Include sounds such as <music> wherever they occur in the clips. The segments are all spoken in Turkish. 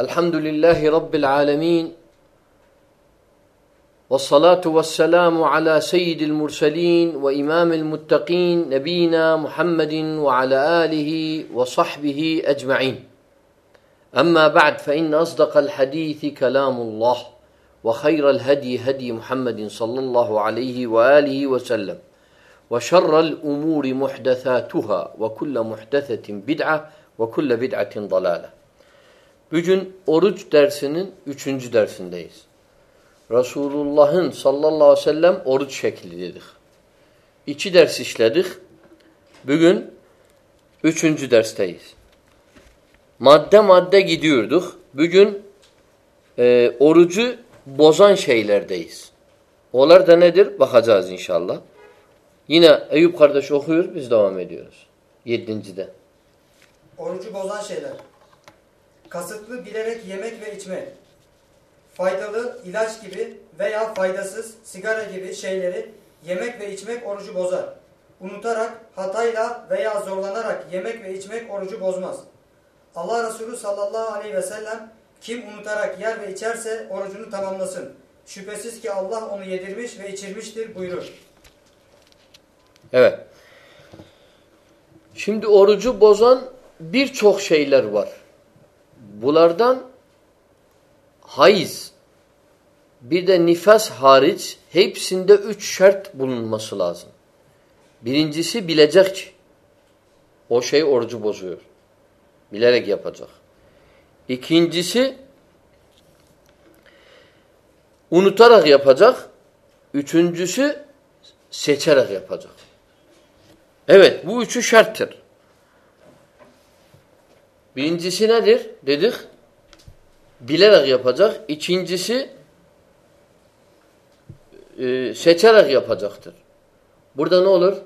الحمد لله رب العالمين والصلاة والسلام على سيد المرسلين وإمام المتقين نبينا محمد وعلى آله وصحبه أجمعين. أما بعد فإن أصدق الحديث كلام الله وخير الهدي هدي محمد صلى الله عليه وآله وسلم وشر الأمور محدثاتها وكل محدثة بدعة وكل بدعة ضلالة. Bugün oruç dersinin üçüncü dersindeyiz. Resulullah'ın sallallahu aleyhi ve sellem oruç şekli dedik. İki ders işledik. Bugün üçüncü dersteyiz. Madde madde gidiyorduk. Bugün e, orucu bozan şeylerdeyiz. Onlar da nedir? Bakacağız inşallah. Yine Eyüp kardeş okuyor, biz devam ediyoruz. Yedincide. Orucu bozan şeyler. Kasıtlı bilerek yemek ve içmek. Faydalı ilaç gibi veya faydasız sigara gibi şeyleri yemek ve içmek orucu bozar. Unutarak, hatayla veya zorlanarak yemek ve içmek orucu bozmaz. Allah Resulü sallallahu aleyhi ve sellem kim unutarak yer ve içerse orucunu tamamlasın. Şüphesiz ki Allah onu yedirmiş ve içirmiştir buyurur. Evet. Şimdi orucu bozan birçok şeyler var. Bunlardan hayız, bir de nifas hariç hepsinde üç şart bulunması lazım. Birincisi bilecek ki o şey orucu bozuyor. Bilerek yapacak. İkincisi unutarak yapacak. Üçüncüsü seçerek yapacak. Evet bu üçü şarttır. Birincisi nedir? Dedik. Bilerek yapacak. İkincisi e, seçerek yapacaktır. Burada ne olur?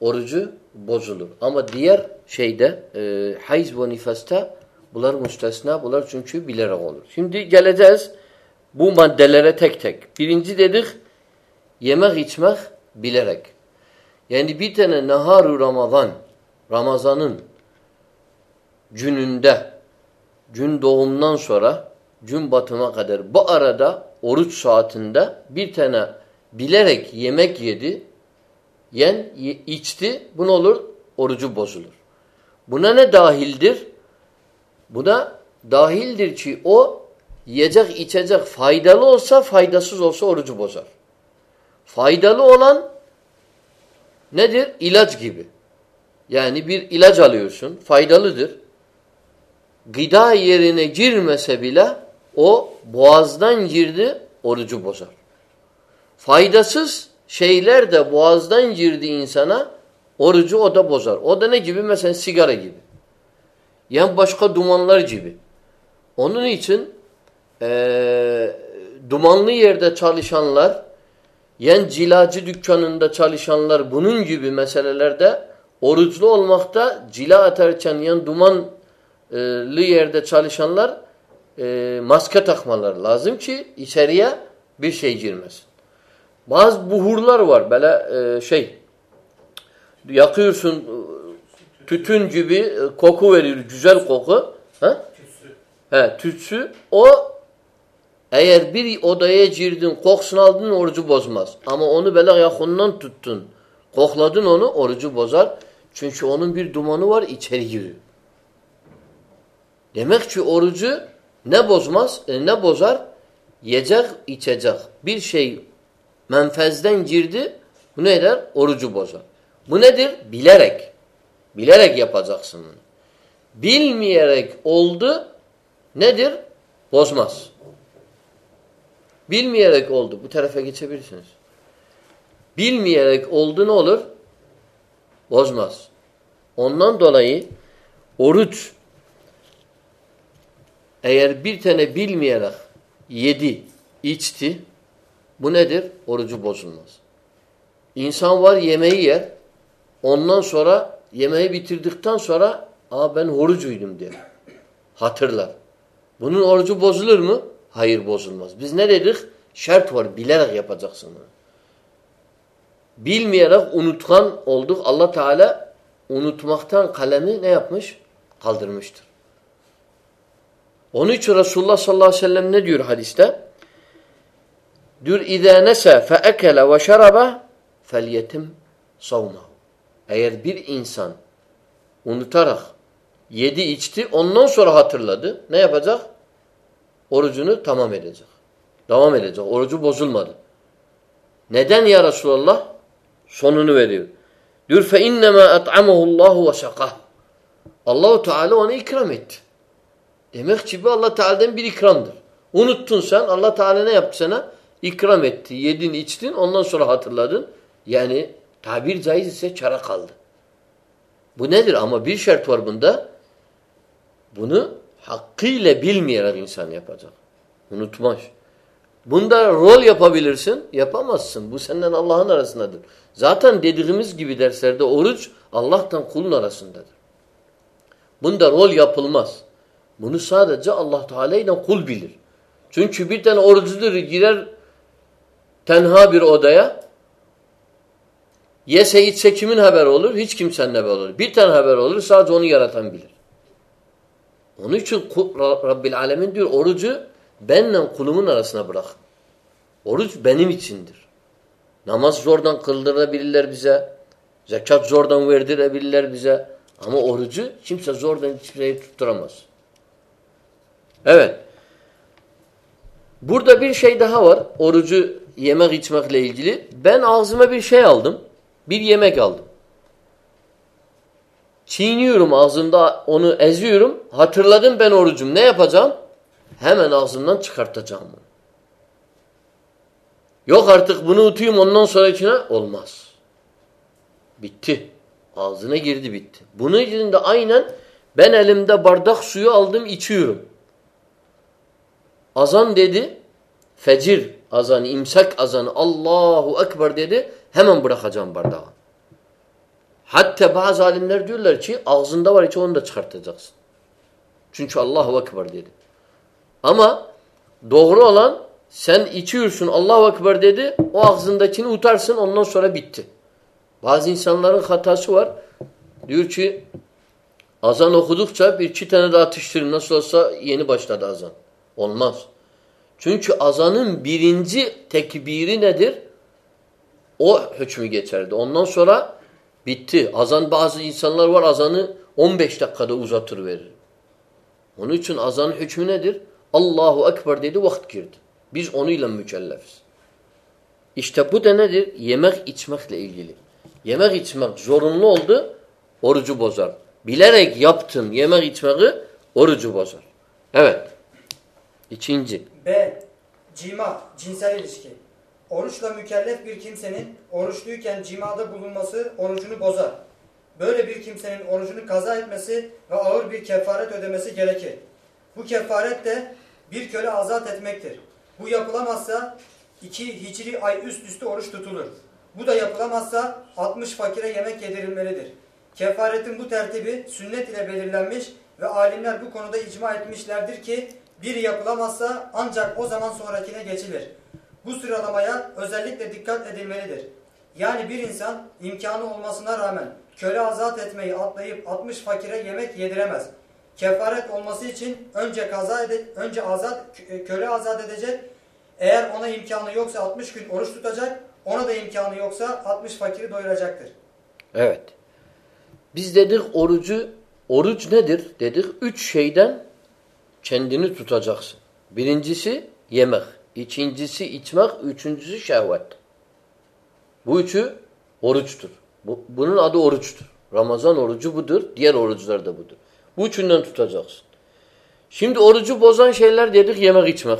Orucu bozulur. Ama diğer şeyde e, hayz ve nifasta bunlar müstesna. Bunlar çünkü bilerek olur. Şimdi geleceğiz bu maddelere tek tek. Birinci dedik yemek içmek bilerek. Yani bir tane naharu Ramazan Ramazan'ın gününde gün doğumdan sonra gün batıma kadar bu arada oruç saatinde bir tane bilerek yemek yedi yen içti bu ne olur? Orucu bozulur. Buna ne dahildir? Buna dahildir ki o yiyecek içecek faydalı olsa faydasız olsa orucu bozar. Faydalı olan nedir? İlaç gibi. Yani bir ilaç alıyorsun faydalıdır gıda yerine girmese bile o boğazdan girdi orucu bozar. Faydasız şeyler de boğazdan girdi insana orucu o da bozar. O da ne gibi? Mesela sigara gibi. Yani başka dumanlar gibi. Onun için ee, dumanlı yerde çalışanlar yani cilacı dükkanında çalışanlar bunun gibi meselelerde oruçlu olmakta cila atarken yani duman lı yerde çalışanlar e, maske takmaları lazım ki içeriye bir şey girmesin. Bazı buhurlar var böyle e, şey yakıyorsun tütün gibi koku veriyor güzel koku. Ha? Tütsü. He, tütsü. O eğer bir odaya girdin kokusunu aldın orucu bozmaz. Ama onu böyle yakından tuttun. Kokladın onu orucu bozar. Çünkü onun bir dumanı var içeri giriyor. Demek ki orucu ne bozmaz, e, ne bozar? Yiyecek, içecek. Bir şey menfezden girdi, bu ne eder? Orucu bozar. Bu nedir? Bilerek. Bilerek yapacaksın bunu. Bilmeyerek oldu, nedir? Bozmaz. Bilmeyerek oldu. Bu tarafa geçebilirsiniz. Bilmeyerek oldu ne olur? Bozmaz. Ondan dolayı oruç eğer bir tane bilmeyerek yedi, içti, bu nedir? Orucu bozulmaz. İnsan var yemeği yer, ondan sonra yemeği bitirdikten sonra Aa ben orucuydum diyor. Hatırlar. Bunun orucu bozulur mu? Hayır bozulmaz. Biz ne dedik? Şart var. Bilerek yapacaksın bunu. Bilmeyerek unutkan olduk. Allah Teala unutmaktan kalemi ne yapmış? Kaldırmıştır. Onun için Resulullah sallallahu aleyhi ve sellem ne diyor hadiste? Diyor اِذَا نَسَى فَاَكَلَ وَشَرَبَ فَلْيَتِمْ صَوْمَهُ Eğer bir insan unutarak yedi içti ondan sonra hatırladı. Ne yapacak? Orucunu tamam edecek. Devam edecek. Orucu bozulmadı. Neden ya Resulallah? Sonunu veriyor. Diyor fe innema at'amahu Allahu ve sakah. Allahu Teala ona ikram etti. Demek ki bu Allah Teala'dan bir ikramdır. Unuttun sen Allah Teala ne yaptı sana? İkram etti. Yedin, içtin, ondan sonra hatırladın. Yani tabir caiz ise çara kaldı. Bu nedir? Ama bir şart var bunda. Bunu hakkıyla bilmeyerek insan yapacak. Unutmaz. Bunda rol yapabilirsin, yapamazsın. Bu senden Allah'ın arasındadır. Zaten dediğimiz gibi derslerde oruç Allah'tan kulun arasındadır. Bunda rol yapılmaz. Bunu sadece Allah Teala ile kul bilir. Çünkü bir tane orucudur girer tenha bir odaya yese içse kimin haber olur? Hiç kimsenin haber olur. Bir tane haber olur sadece onu yaratan bilir. Onun için Rabbil Alemin diyor orucu benle kulumun arasına bırak. Oruç benim içindir. Namaz zordan kıldırabilirler bize. Zekat zordan verdirebilirler bize. Ama orucu kimse zordan hiçbir şeyi tutturamaz. Evet. Burada bir şey daha var. Orucu yemek içmekle ilgili. Ben ağzıma bir şey aldım. Bir yemek aldım. Çiğniyorum ağzımda onu eziyorum. Hatırladım ben orucum. Ne yapacağım? Hemen ağzımdan çıkartacağım bunu. Yok artık bunu utuyum ondan sonra içine olmaz. Bitti. Ağzına girdi bitti. Bunun için de aynen ben elimde bardak suyu aldım içiyorum. Azan dedi. Fecir azanı, imsak azanı Allahu Ekber dedi. Hemen bırakacağım bardağı. Hatta bazı alimler diyorlar ki ağzında var içi onu da çıkartacaksın. Çünkü Allahu Ekber dedi. Ama doğru olan sen içiyorsun Allahu Ekber dedi o ağzındakini utarsın ondan sonra bitti. Bazı insanların hatası var. Diyor ki azan okudukça bir iki tane daha atıştırın. Nasıl olsa yeni başladı azan. Olmaz. Çünkü azanın birinci tekbiri nedir? O hükmü geçerdi. Ondan sonra bitti. Azan bazı insanlar var azanı 15 dakikada uzatır verir. Onun için azanın hükmü nedir? Allahu Ekber dedi vakit girdi. Biz onunla mükellefiz. İşte bu da nedir? Yemek içmekle ilgili. Yemek içmek zorunlu oldu, orucu bozar. Bilerek yaptın yemek içmeyi orucu bozar. Evet. İkinci. B. Cima, cinsel ilişki. Oruçla mükellef bir kimsenin oruçluyken cimada bulunması orucunu bozar. Böyle bir kimsenin orucunu kaza etmesi ve ağır bir kefaret ödemesi gerekir. Bu kefaret de bir köle azat etmektir. Bu yapılamazsa iki hicri ay üst üste oruç tutulur. Bu da yapılamazsa 60 fakire yemek yedirilmelidir. Kefaretin bu tertibi sünnet ile belirlenmiş ve alimler bu konuda icma etmişlerdir ki biri yapılamazsa ancak o zaman sonrakine geçilir. Bu sıralamaya özellikle dikkat edilmelidir. Yani bir insan imkanı olmasına rağmen köle azat etmeyi atlayıp 60 fakire yemek yediremez. Kefaret olması için önce kaza önce azat köle azat edecek. Eğer ona imkanı yoksa 60 gün oruç tutacak. Ona da imkanı yoksa 60 fakiri doyuracaktır. Evet. Biz dedik orucu oruç nedir dedik? Üç şeyden kendini tutacaksın. Birincisi yemek, ikincisi içmek, üçüncüsü şehvet. Bu üçü oruçtur. Bu, bunun adı oruçtur. Ramazan orucu budur, diğer oruçlar da budur. Bu üçünden tutacaksın. Şimdi orucu bozan şeyler dedik yemek içmek.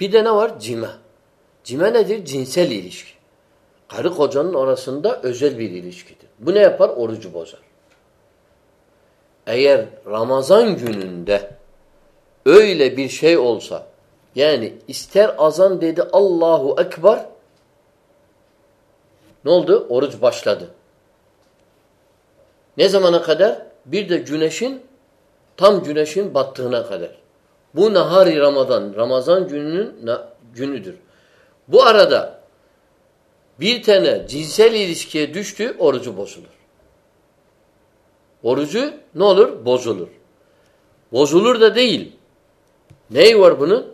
Bir de ne var? Cime. Cime nedir? Cinsel ilişki. Karı kocanın arasında özel bir ilişkidir. Bu ne yapar? Orucu bozar. Eğer Ramazan gününde öyle bir şey olsa yani ister azan dedi Allahu Ekber ne oldu? Oruç başladı. Ne zamana kadar? Bir de güneşin tam güneşin battığına kadar. Bu nahari Ramazan. Ramazan gününün günüdür. Bu arada bir tane cinsel ilişkiye düştü, orucu bozulur. Orucu ne olur? Bozulur. Bozulur da değil. Neyi var bunun?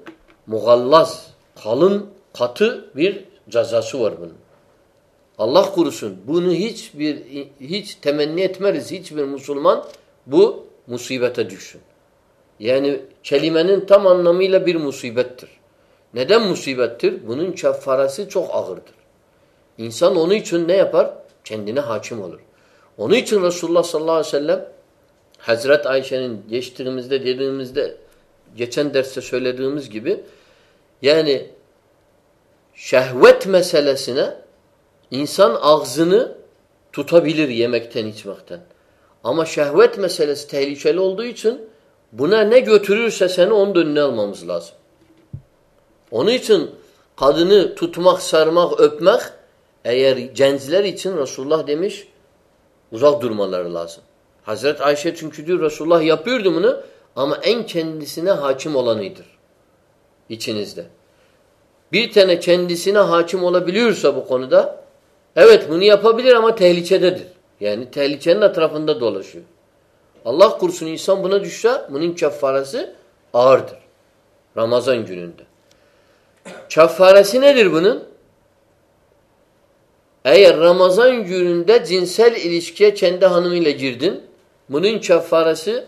Mugallaz. Kalın, katı bir cezası var bunun. Allah kurusun. Bunu hiçbir hiç temenni etmeriz. Hiçbir Müslüman bu musibete düşsün. Yani kelimenin tam anlamıyla bir musibettir. Neden musibettir? Bunun keffaresi çok ağırdır. İnsan onun için ne yapar? Kendine hakim olur. Onun için Resulullah sallallahu aleyhi ve sellem Hazret Ayşe'nin geçtiğimizde dediğimizde geçen derste söylediğimiz gibi yani şehvet meselesine insan ağzını tutabilir yemekten içmekten. Ama şehvet meselesi tehlikeli olduğu için buna ne götürürse seni onun önüne almamız lazım. Onun için kadını tutmak, sarmak, öpmek eğer gençler için Resulullah demiş uzak durmaları lazım. Hazret Ayşe çünkü diyor Resulullah yapıyordu bunu ama en kendisine hakim olanıdır içinizde. Bir tane kendisine hakim olabiliyorsa bu konuda evet bunu yapabilir ama tehlikededir. Yani tehlikenin etrafında dolaşıyor. Allah kursun insan buna düşse bunun keffaresi ağırdır. Ramazan gününde. Keffaresi nedir bunun? Eğer Ramazan gününde cinsel ilişkiye kendi hanımıyla girdin, bunun keffaresi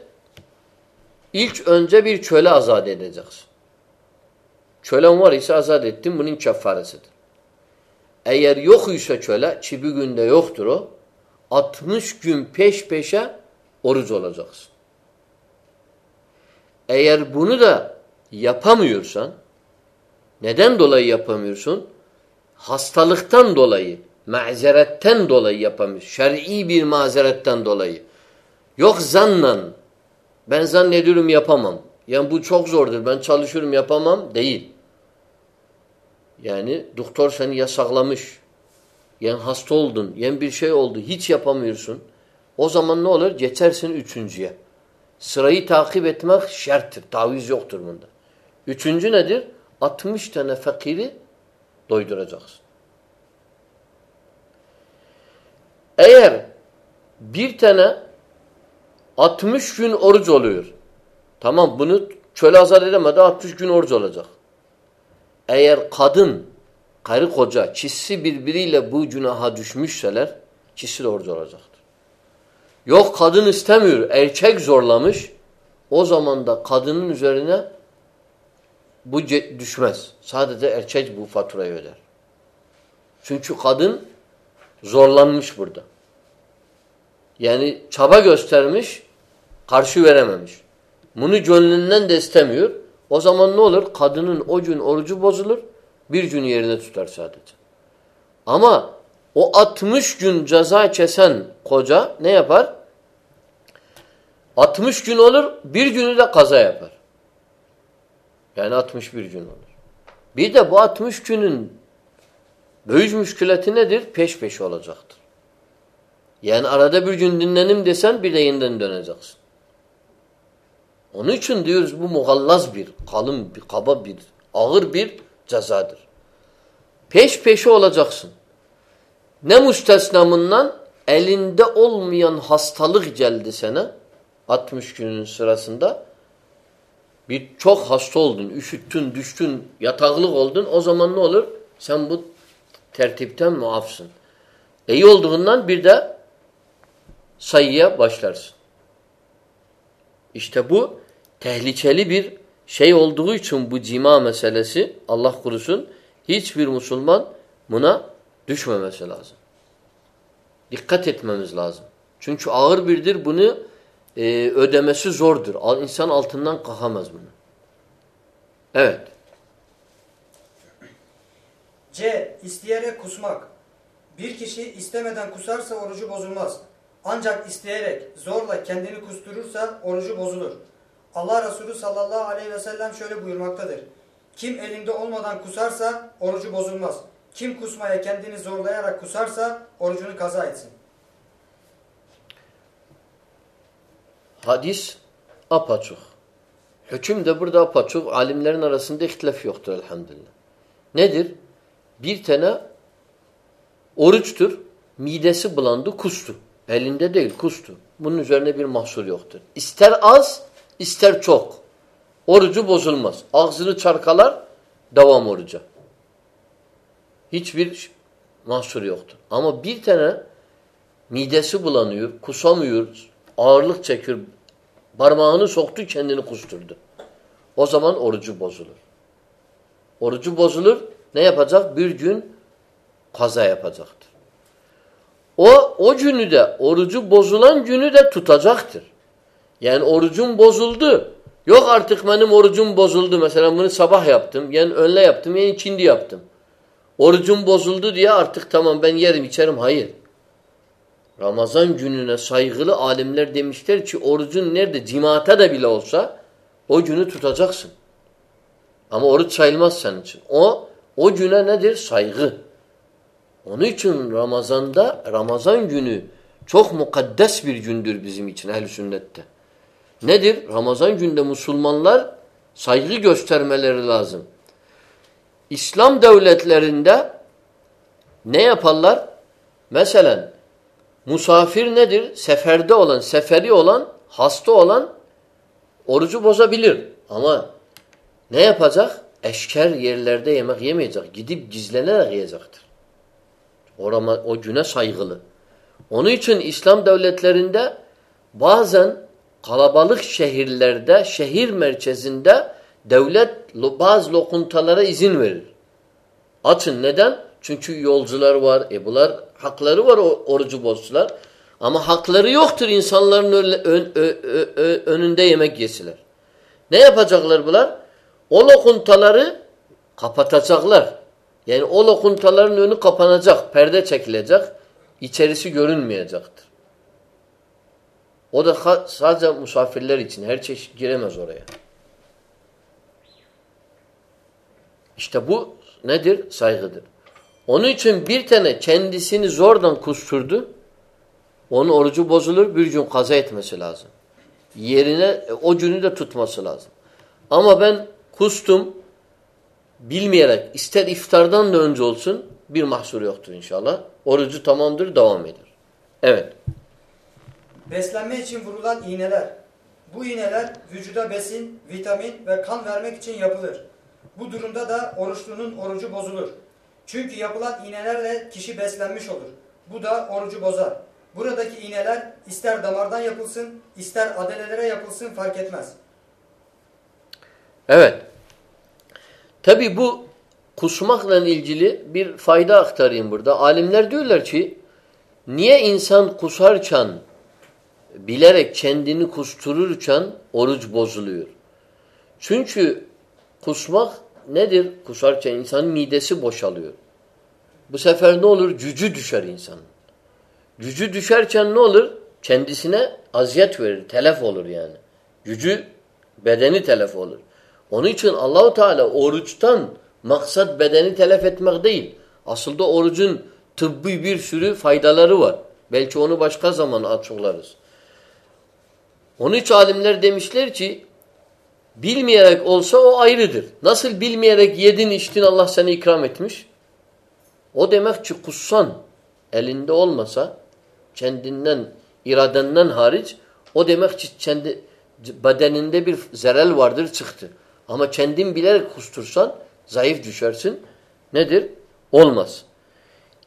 ilk önce bir köle azat edeceksin. Kölen var ise azat ettin, bunun keffaresidir. Eğer yok ise köle, ki bir günde yoktur o, 60 gün peş peşe oruç olacaksın. Eğer bunu da yapamıyorsan, neden dolayı yapamıyorsun? Hastalıktan dolayı, mazeretten dolayı yapamıyorsun. Şer'i bir mazeretten dolayı. Yok zannan, ben zannediyorum yapamam. Yani bu çok zordur, ben çalışıyorum yapamam, değil. Yani doktor seni yasaklamış. Yani hasta oldun, yani bir şey oldu, hiç yapamıyorsun. O zaman ne olur? Geçersin üçüncüye. Sırayı takip etmek şerttir. Taviz yoktur bunda. Üçüncü nedir? 60 tane fakiri doyduracaksın. Eğer bir tane 60 gün oruç oluyor. Tamam bunu çöle azat edemedi 60 gün oruç olacak. Eğer kadın, karı koca, çizsi birbiriyle bu günaha düşmüşseler çizsi de oruç olacaktır. Yok kadın istemiyor, erkek zorlamış. O zaman da kadının üzerine bu düşmez. Sadece erkek bu faturayı öder. Çünkü kadın zorlanmış burada. Yani çaba göstermiş, karşı verememiş. Bunu gönlünden de istemiyor. O zaman ne olur? Kadının o gün orucu bozulur, bir gün yerine tutar sadece. Ama o 60 gün ceza kesen koca ne yapar? 60 gün olur, bir günü de kaza yapar. Yani 61 gün olur. Bir de bu 60 günün büyük müşkületi nedir? Peş peşe olacaktır. Yani arada bir gün dinlenim desen bir de yeniden döneceksin. Onun için diyoruz bu muhallaz bir, kalın bir, kaba bir, ağır bir cezadır. Peş peşe olacaksın. Ne müstesnamından elinde olmayan hastalık geldi sana 60 günün sırasında bir çok hasta oldun, üşüttün, düştün, yataklık oldun o zaman ne olur? Sen bu tertipten muafsın. İyi olduğundan bir de sayıya başlarsın. İşte bu tehlikeli bir şey olduğu için bu cima meselesi Allah kurusun hiçbir Müslüman buna düşmemesi lazım. Dikkat etmemiz lazım. Çünkü ağır birdir bunu e, ödemesi zordur. İnsan altından kalkamaz bunu. Evet. C. İsteyerek kusmak. Bir kişi istemeden kusarsa orucu bozulmaz. Ancak isteyerek zorla kendini kusturursa orucu bozulur. Allah Resulü sallallahu aleyhi ve sellem şöyle buyurmaktadır. Kim elinde olmadan kusarsa orucu bozulmaz. Kim kusmaya kendini zorlayarak kusarsa orucunu kaza etsin. Hadis apaçuk. Hüküm de burada apaçuk. Alimlerin arasında ihtilaf yoktur elhamdülillah. Nedir? Bir tane oruçtur. Midesi bulandı, kustu. Elinde değil, kustu. Bunun üzerine bir mahsur yoktur. İster az, ister çok. Orucu bozulmaz. Ağzını çarkalar devam oruca. Hiçbir mahsur yoktur. Ama bir tane midesi bulanıyor, kusamıyor, ağırlık çekiyor, parmağını soktu kendini kusturdu. O zaman orucu bozulur. Orucu bozulur. Ne yapacak? Bir gün kaza yapacaktır. O, o günü de, orucu bozulan günü de tutacaktır. Yani orucum bozuldu. Yok artık benim orucum bozuldu. Mesela bunu sabah yaptım, yani önle yaptım, yani ikindi yaptım. Orucum bozuldu diye artık tamam ben yerim içerim. Hayır. Ramazan gününe saygılı alimler demişler ki orucun nerede cimata da bile olsa o günü tutacaksın. Ama oruç sayılmaz senin için. O o güne nedir? Saygı. Onun için Ramazan'da Ramazan günü çok mukaddes bir gündür bizim için ehl sünnette. Nedir? Ramazan günde Müslümanlar saygı göstermeleri lazım. İslam devletlerinde ne yaparlar? Mesela musafir nedir? Seferde olan, seferi olan, hasta olan orucu bozabilir. Ama ne yapacak? Eşker yerlerde yemek yemeyecek. Gidip gizlenerek yiyecektir. O, o güne saygılı. Onun için İslam devletlerinde bazen kalabalık şehirlerde, şehir merkezinde devlet bazı lokuntalara izin verir. Açın. Neden? Çünkü yolcular var. E bunlar hakları var orucu bozsular. Ama hakları yoktur insanların ön, ön, ön, önünde yemek yesiler. Ne yapacaklar bunlar? O lokuntaları kapatacaklar. Yani o lokuntaların önü kapanacak, perde çekilecek, içerisi görünmeyecektir. O da sadece misafirler için. Her çeşit giremez oraya. İşte bu nedir? Saygıdır. Onun için bir tane kendisini zordan kusturdu. Onun orucu bozulur. Bir gün kaza etmesi lazım. Yerine o günü de tutması lazım. Ama ben kustum bilmeyerek ister iftardan da önce olsun bir mahsur yoktur inşallah. Orucu tamamdır devam eder. Evet. Beslenme için vurulan iğneler. Bu iğneler vücuda besin, vitamin ve kan vermek için yapılır. Bu durumda da oruçlunun orucu bozulur. Çünkü yapılan iğnelerle kişi beslenmiş olur. Bu da orucu bozar. Buradaki iğneler ister damardan yapılsın, ister adelelere yapılsın fark etmez. Evet. Tabi bu kusmakla ilgili bir fayda aktarayım burada. Alimler diyorlar ki niye insan kusarken bilerek kendini kustururken oruç bozuluyor? Çünkü kusmak nedir? Kusarken insanın midesi boşalıyor. Bu sefer ne olur? Gücü düşer insanın. Gücü düşerken ne olur? Kendisine aziyet verir, telef olur yani. Gücü, bedeni telef olur. Onun için Allahu Teala oruçtan maksat bedeni telef etmek değil. Aslında orucun tıbbi bir sürü faydaları var. Belki onu başka zaman açıklarız. Onun için alimler demişler ki bilmeyerek olsa o ayrıdır. Nasıl bilmeyerek yedin içtin Allah seni ikram etmiş? O demek ki kussan elinde olmasa kendinden, iradenden hariç o demek ki kendi bedeninde bir zerel vardır çıktı. Ama kendin bilerek kustursan zayıf düşersin. Nedir? Olmaz.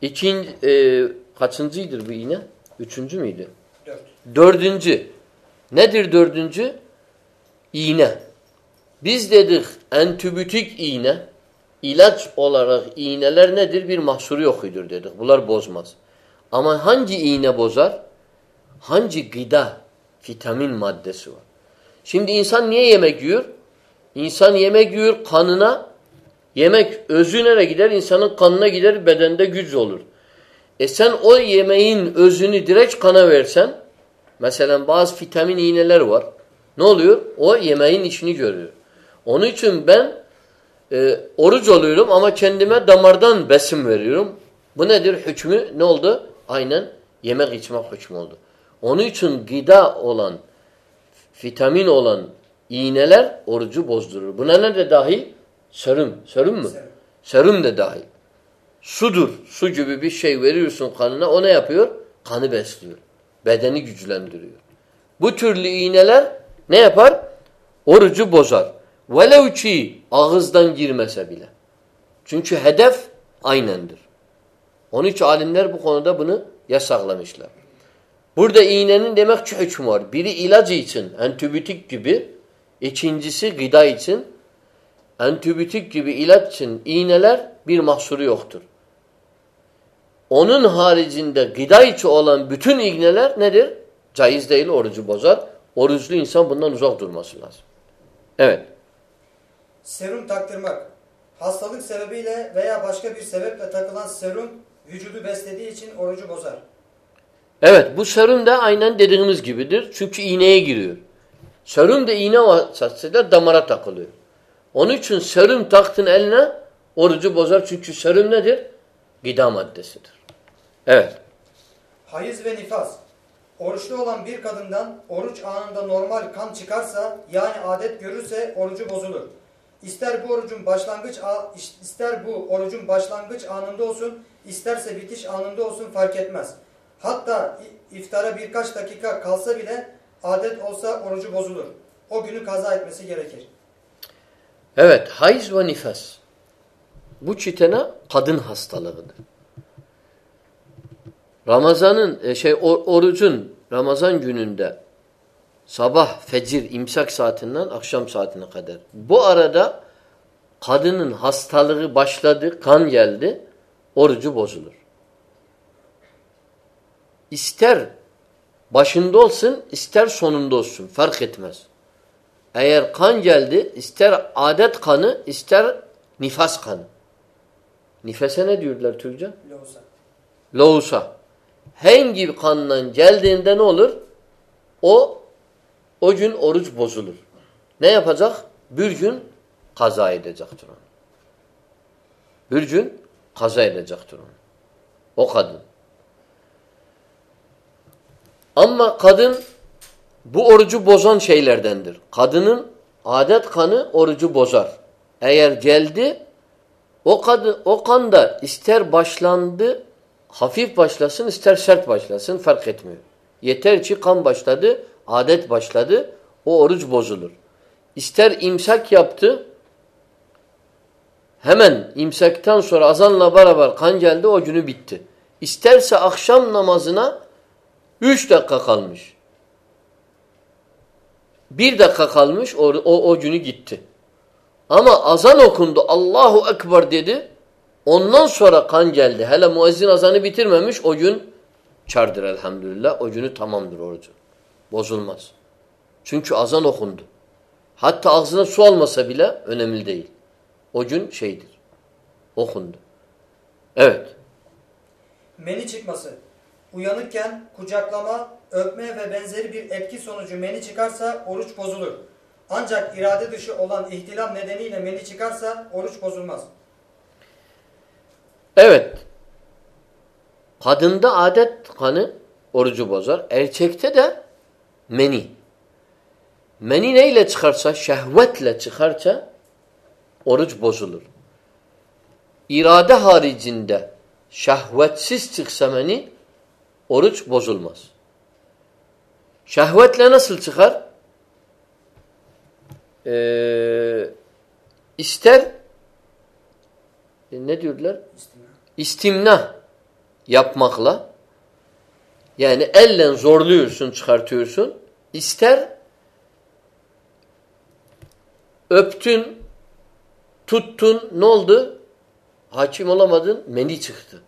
İkinci, e, kaçıncıydır bu iğne? Üçüncü müydü? Dört. Dördüncü. Nedir dördüncü? İğne. Biz dedik entübitik iğne, ilaç olarak iğneler nedir? Bir mahsuru yokudur dedik. Bunlar bozmaz. Ama hangi iğne bozar? Hangi gıda, vitamin maddesi var? Şimdi insan niye yemek yiyor? İnsan yemek yiyor kanına. Yemek özü nereye gider? İnsanın kanına gider, bedende güç olur. E sen o yemeğin özünü direkt kana versen, mesela bazı vitamin iğneler var. Ne oluyor? O yemeğin işini görüyor. Onun için ben e, oruç oluyorum ama kendime damardan besin veriyorum. Bu nedir? Hükmü ne oldu? Aynen yemek içmek hükmü oldu. Onun için gıda olan, vitamin olan iğneler orucu bozdurur. Buna ne de dahil? Serum. Serum mu? Serum. Serum de dahil. Sudur. Su gibi bir şey veriyorsun kanına. O ne yapıyor? Kanı besliyor. Bedeni güçlendiriyor. Bu türlü iğneler ne yapar? Orucu bozar. Velev ki ağızdan girmese bile. Çünkü hedef aynendir. Onun için alimler bu konuda bunu yasaklamışlar. Burada iğnenin demek ki hükmü var. Biri ilacı için, antibiyotik gibi. İkincisi gıda için. Antibiyotik gibi ilaç için iğneler bir mahsuru yoktur. Onun haricinde gıda içi olan bütün iğneler nedir? Caiz değil, orucu bozar. Oruçlu insan bundan uzak durması lazım. Evet. Serum taktırmak. Hastalık sebebiyle veya başka bir sebeple takılan serum vücudu beslediği için orucu bozar. Evet bu serum da aynen dediğimiz gibidir. Çünkü iğneye giriyor. Serum da iğne vasıtasıyla damara takılıyor. Onun için serum taktın eline orucu bozar. Çünkü serum nedir? Gıda maddesidir. Evet. Hayız ve nifas. Oruçlu olan bir kadından oruç anında normal kan çıkarsa yani adet görürse orucu bozulur. İster bu orucun başlangıç ister bu orucun başlangıç anında olsun, isterse bitiş anında olsun fark etmez. Hatta iftara birkaç dakika kalsa bile adet olsa orucu bozulur. O günü kaza etmesi gerekir. Evet, hayız ve nifas. Bu çitene kadın hastalığıdır. Ramazanın e, şey orucun Ramazan gününde sabah fecir imsak saatinden akşam saatine kadar. Bu arada kadının hastalığı başladı, kan geldi, orucu bozulur. İster başında olsun, ister sonunda olsun fark etmez. Eğer kan geldi, ister adet kanı, ister nifas kanı. Nifese ne diyorlar Türkçe? Loğusa. Loğusa hangi kandan geldiğinde ne olur? O o gün oruç bozulur. Ne yapacak? Bir gün kaza edecektir onu. Bir gün kaza edecektir onu. O kadın. Ama kadın bu orucu bozan şeylerdendir. Kadının adet kanı orucu bozar. Eğer geldi o kadın o kanda ister başlandı hafif başlasın ister sert başlasın fark etmiyor. Yeter ki kan başladı, adet başladı, o oruç bozulur. İster imsak yaptı, hemen imsaktan sonra azanla beraber kan geldi, o günü bitti. İsterse akşam namazına üç dakika kalmış. Bir dakika kalmış, o, o, o günü gitti. Ama azan okundu, Allahu Ekber dedi, Ondan sonra kan geldi. Hele müezzin azanı bitirmemiş o gün çardır elhamdülillah. O günü tamamdır orucu. Bozulmaz. Çünkü azan okundu. Hatta ağzına su almasa bile önemli değil. O gün şeydir. Okundu. Evet. Meni çıkması. Uyanıkken kucaklama, öpme ve benzeri bir etki sonucu meni çıkarsa oruç bozulur. Ancak irade dışı olan ihtilam nedeniyle meni çıkarsa oruç bozulmaz. Evet. Kadında adet kanı orucu bozar. Erkekte de meni. Meni neyle çıkarsa, şehvetle çıkarsa oruç bozulur. İrade haricinde şehvetsiz çıksa meni oruç bozulmaz. Şehvetle nasıl çıkar? Ee, ister e, ne diyorlar? İstimna. İstimna yapmakla yani ellen zorluyorsun, çıkartıyorsun. İster öptün, tuttun, ne oldu? Hakim olamadın, meni çıktı.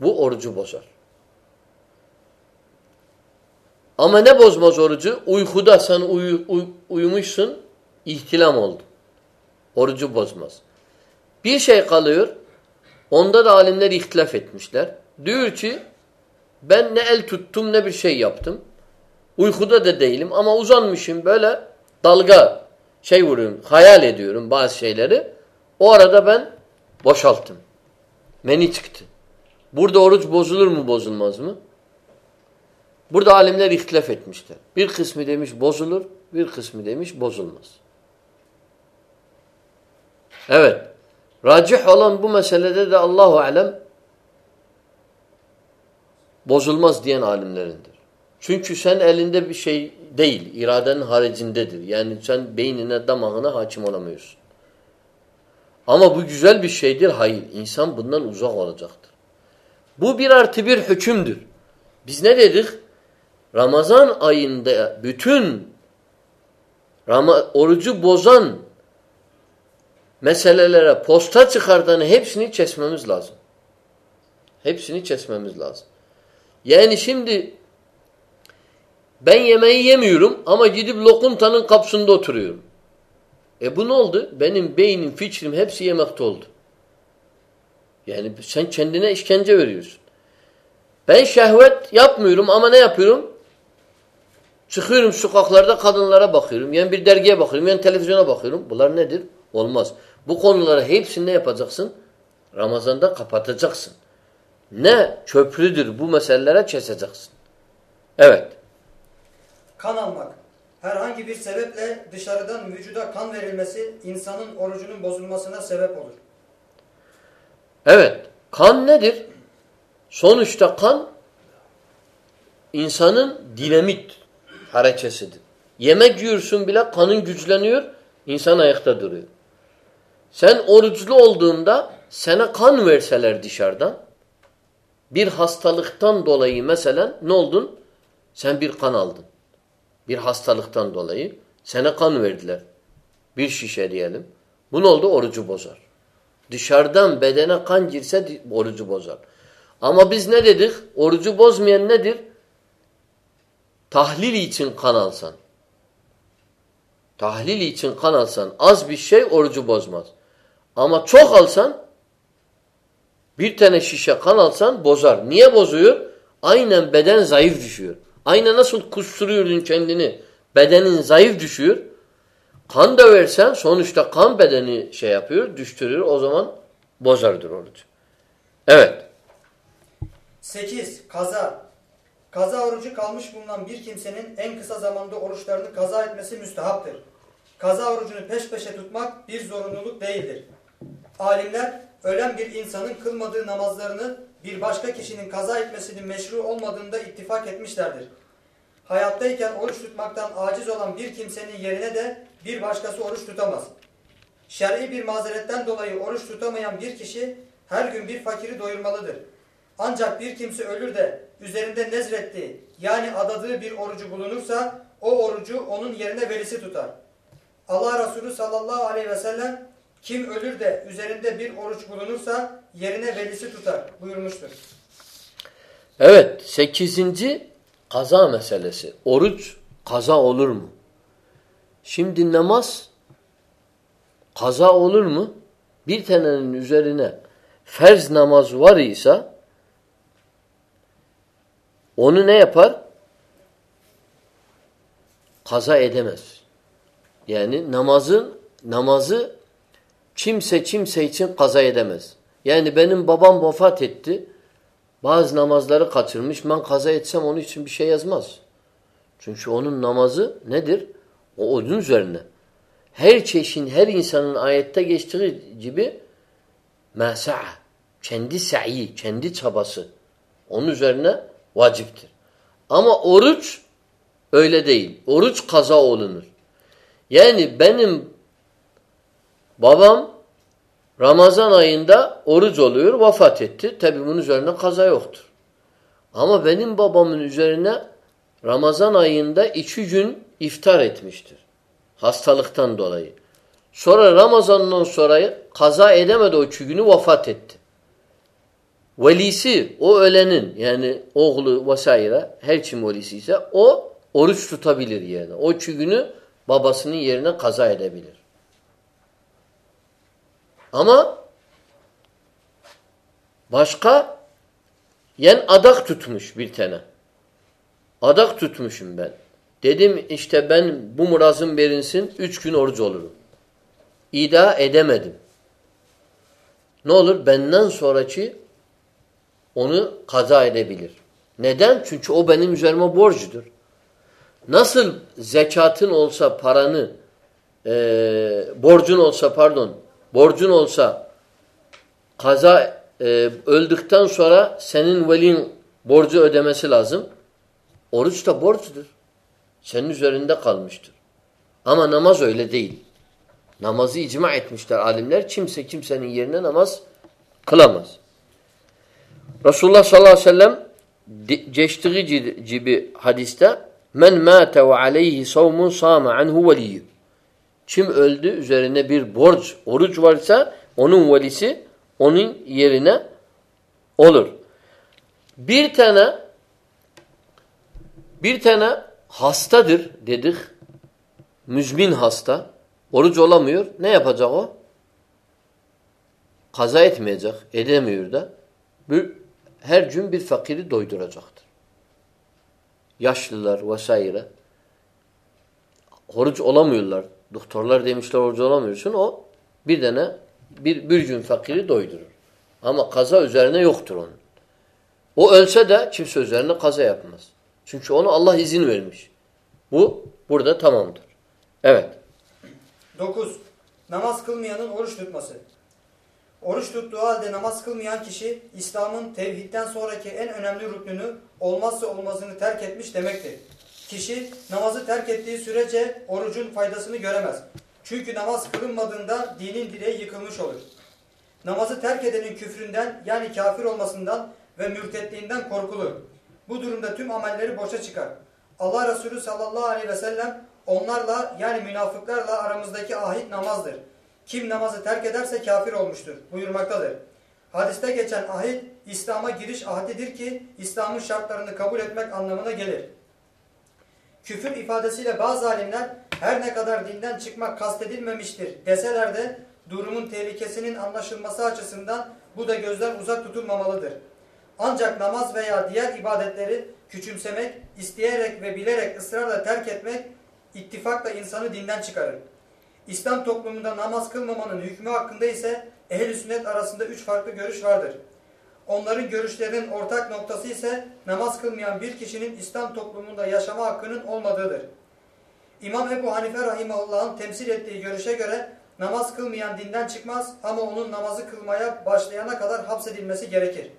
Bu orucu bozar. Ama ne bozmaz orucu? Uykuda sen uyu, uy, uyumuşsun, ihtilam oldu. Orucu bozmaz. Bir şey kalıyor. Onda da alimler ihtilaf etmişler. Diyor ki ben ne el tuttum ne bir şey yaptım. Uykuda da değilim ama uzanmışım böyle dalga şey vuruyorum, hayal ediyorum bazı şeyleri. O arada ben boşalttım. Meni çıktı. Burada oruç bozulur mu bozulmaz mı? Burada alimler ihtilaf etmişler. Bir kısmı demiş bozulur, bir kısmı demiş bozulmaz. Evet. Racih olan bu meselede de Allahu alem bozulmaz diyen alimlerindir. Çünkü sen elinde bir şey değil. iradenin haricindedir. Yani sen beynine, damağına hakim olamıyorsun. Ama bu güzel bir şeydir. Hayır. İnsan bundan uzak olacaktır. Bu bir artı bir hükümdür. Biz ne dedik? Ramazan ayında bütün orucu bozan meselelere posta çıkartanı hepsini kesmemiz lazım. Hepsini kesmemiz lazım. Yani şimdi ben yemeği yemiyorum ama gidip lokuntanın kapsında oturuyorum. E bu ne oldu? Benim beynim, fikrim hepsi yemekte oldu. Yani sen kendine işkence veriyorsun. Ben şehvet yapmıyorum ama ne yapıyorum? Çıkıyorum sokaklarda kadınlara bakıyorum. Yani bir dergiye bakıyorum. Yani televizyona bakıyorum. Bunlar nedir? Olmaz. Bu konuları hepsini ne yapacaksın? Ramazan'da kapatacaksın. Ne köprüdür bu meselelere keseceksin. Evet. Kan almak. Herhangi bir sebeple dışarıdan vücuda kan verilmesi insanın orucunun bozulmasına sebep olur. Evet. Kan nedir? Sonuçta kan insanın dinamit harekesidir. Yemek yiyorsun bile kanın güçleniyor, insan ayakta duruyor. Sen oruçlu olduğunda sana kan verseler dışarıdan bir hastalıktan dolayı mesela ne oldun? Sen bir kan aldın. Bir hastalıktan dolayı sana kan verdiler. Bir şişe diyelim. Bu ne oldu? Orucu bozar. Dışarıdan bedene kan girse orucu bozar. Ama biz ne dedik? Orucu bozmayan nedir? Tahlil için kan alsan. Tahlil için kan alsan az bir şey orucu bozmaz. Ama çok alsan bir tane şişe kan alsan bozar. Niye bozuyor? Aynen beden zayıf düşüyor. Aynen nasıl kusturuyordun kendini. Bedenin zayıf düşüyor. Kan da versen sonuçta kan bedeni şey yapıyor, düştürüyor. O zaman bozardır orucu. Evet. 8. Kaza. Kaza orucu kalmış bulunan bir kimsenin en kısa zamanda oruçlarını kaza etmesi müstehaptır. Kaza orucunu peş peşe tutmak bir zorunluluk değildir. Alimler ölen bir insanın kılmadığı namazlarını bir başka kişinin kaza etmesinin meşru olmadığında ittifak etmişlerdir. Hayattayken oruç tutmaktan aciz olan bir kimsenin yerine de bir başkası oruç tutamaz. Şer'i bir mazeretten dolayı oruç tutamayan bir kişi her gün bir fakiri doyurmalıdır. Ancak bir kimse ölür de üzerinde nezrettiği yani adadığı bir orucu bulunursa o orucu onun yerine velisi tutar. Allah Resulü sallallahu aleyhi ve sellem kim ölür de üzerinde bir oruç bulunursa yerine velisi tutar buyurmuştur. Evet sekizinci kaza meselesi. Oruç kaza olur mu? Şimdi namaz kaza olur mu? Bir tanenin üzerine ferz namaz var ise onu ne yapar? Kaza edemez. Yani namazın namazı kimse kimse için kaza edemez. Yani benim babam vefat etti. Bazı namazları kaçırmış. Ben kaza etsem onun için bir şey yazmaz. Çünkü onun namazı nedir? O onun üzerine. Her çeşin, her insanın ayette geçtiği gibi mesa'a, kendi sa'i, kendi çabası. Onun üzerine vaciptir. Ama oruç öyle değil. Oruç kaza olunur. Yani benim babam Ramazan ayında oruç oluyor, vefat etti. Tabi bunun üzerine kaza yoktur. Ama benim babamın üzerine Ramazan ayında iki gün iftar etmiştir. Hastalıktan dolayı. Sonra Ramazan'dan sonra kaza edemedi o iki günü vefat etti velisi o ölenin yani oğlu vesaire her kim velisi ise o oruç tutabilir yerine. O iki günü babasının yerine kaza edebilir. Ama başka yen adak tutmuş bir tane. Adak tutmuşum ben. Dedim işte ben bu murazım verinsin üç gün oruç olurum. İda edemedim. Ne olur? Benden sonraki onu kaza edebilir. Neden? Çünkü o benim üzerime borcudur. Nasıl zekatın olsa paranı, e, borcun olsa pardon, borcun olsa kaza e, öldükten sonra senin velin borcu ödemesi lazım. Oruç da borçtur. Senin üzerinde kalmıştır. Ama namaz öyle değil. Namazı icma etmişler alimler. Kimse kimsenin yerine namaz kılamaz. Resulullah sallallahu aleyhi ve sellem geçtiği gibi hadiste men mâte ve aleyhi savmun sâme anhu veliyyü. Kim öldü üzerine bir borç, oruç varsa onun velisi onun yerine olur. Bir tane bir tane hastadır dedik. Müzmin hasta. Oruç olamıyor. Ne yapacak o? Kaza etmeyecek. Edemiyor da. Bir, her gün bir fakiri doyduracaktır. Yaşlılar vesaire. Oruç olamıyorlar. Doktorlar demişler oruç olamıyorsun. O bir tane bir, bir gün fakiri doydurur. Ama kaza üzerine yoktur onun. O ölse de kimse üzerine kaza yapmaz. Çünkü onu Allah izin vermiş. Bu burada tamamdır. Evet. 9. Namaz kılmayanın oruç tutması. Oruç tuttuğu halde namaz kılmayan kişi İslam'ın tevhidden sonraki en önemli rüknünü olmazsa olmazını terk etmiş demektir. Kişi namazı terk ettiği sürece orucun faydasını göremez. Çünkü namaz kılınmadığında dinin direği yıkılmış olur. Namazı terk edenin küfründen yani kafir olmasından ve mürtetliğinden korkulur. Bu durumda tüm amelleri boşa çıkar. Allah Resulü sallallahu aleyhi ve sellem onlarla yani münafıklarla aramızdaki ahit namazdır. Kim namazı terk ederse kafir olmuştur buyurmaktadır. Hadiste geçen ahit İslam'a giriş ahdidir ki İslam'ın şartlarını kabul etmek anlamına gelir. Küfür ifadesiyle bazı alimler her ne kadar dinden çıkmak kastedilmemiştir deseler de durumun tehlikesinin anlaşılması açısından bu da gözden uzak tutulmamalıdır. Ancak namaz veya diğer ibadetleri küçümsemek, isteyerek ve bilerek ısrarla terk etmek ittifakla insanı dinden çıkarır. İslam toplumunda namaz kılmamanın hükmü hakkında ise ehl sünnet arasında üç farklı görüş vardır. Onların görüşlerinin ortak noktası ise namaz kılmayan bir kişinin İslam toplumunda yaşama hakkının olmadığıdır. İmam Ebu Hanife Rahimahullah'ın temsil ettiği görüşe göre namaz kılmayan dinden çıkmaz ama onun namazı kılmaya başlayana kadar hapsedilmesi gerekir.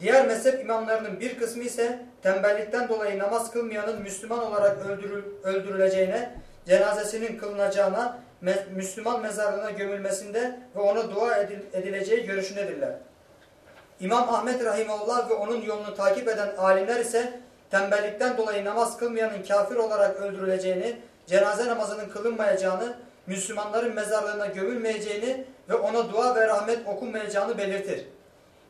Diğer mezhep imamlarının bir kısmı ise tembellikten dolayı namaz kılmayanın Müslüman olarak öldürül öldürüleceğine, cenazesinin kılınacağına, me Müslüman mezarlığına gömülmesinde ve ona dua edil edileceği görüşündedirler. İmam Ahmet Rahimullah ve onun yolunu takip eden alimler ise tembellikten dolayı namaz kılmayanın kafir olarak öldürüleceğini, cenaze namazının kılınmayacağını, Müslümanların mezarlığına gömülmeyeceğini ve ona dua ve rahmet okunmayacağını belirtir.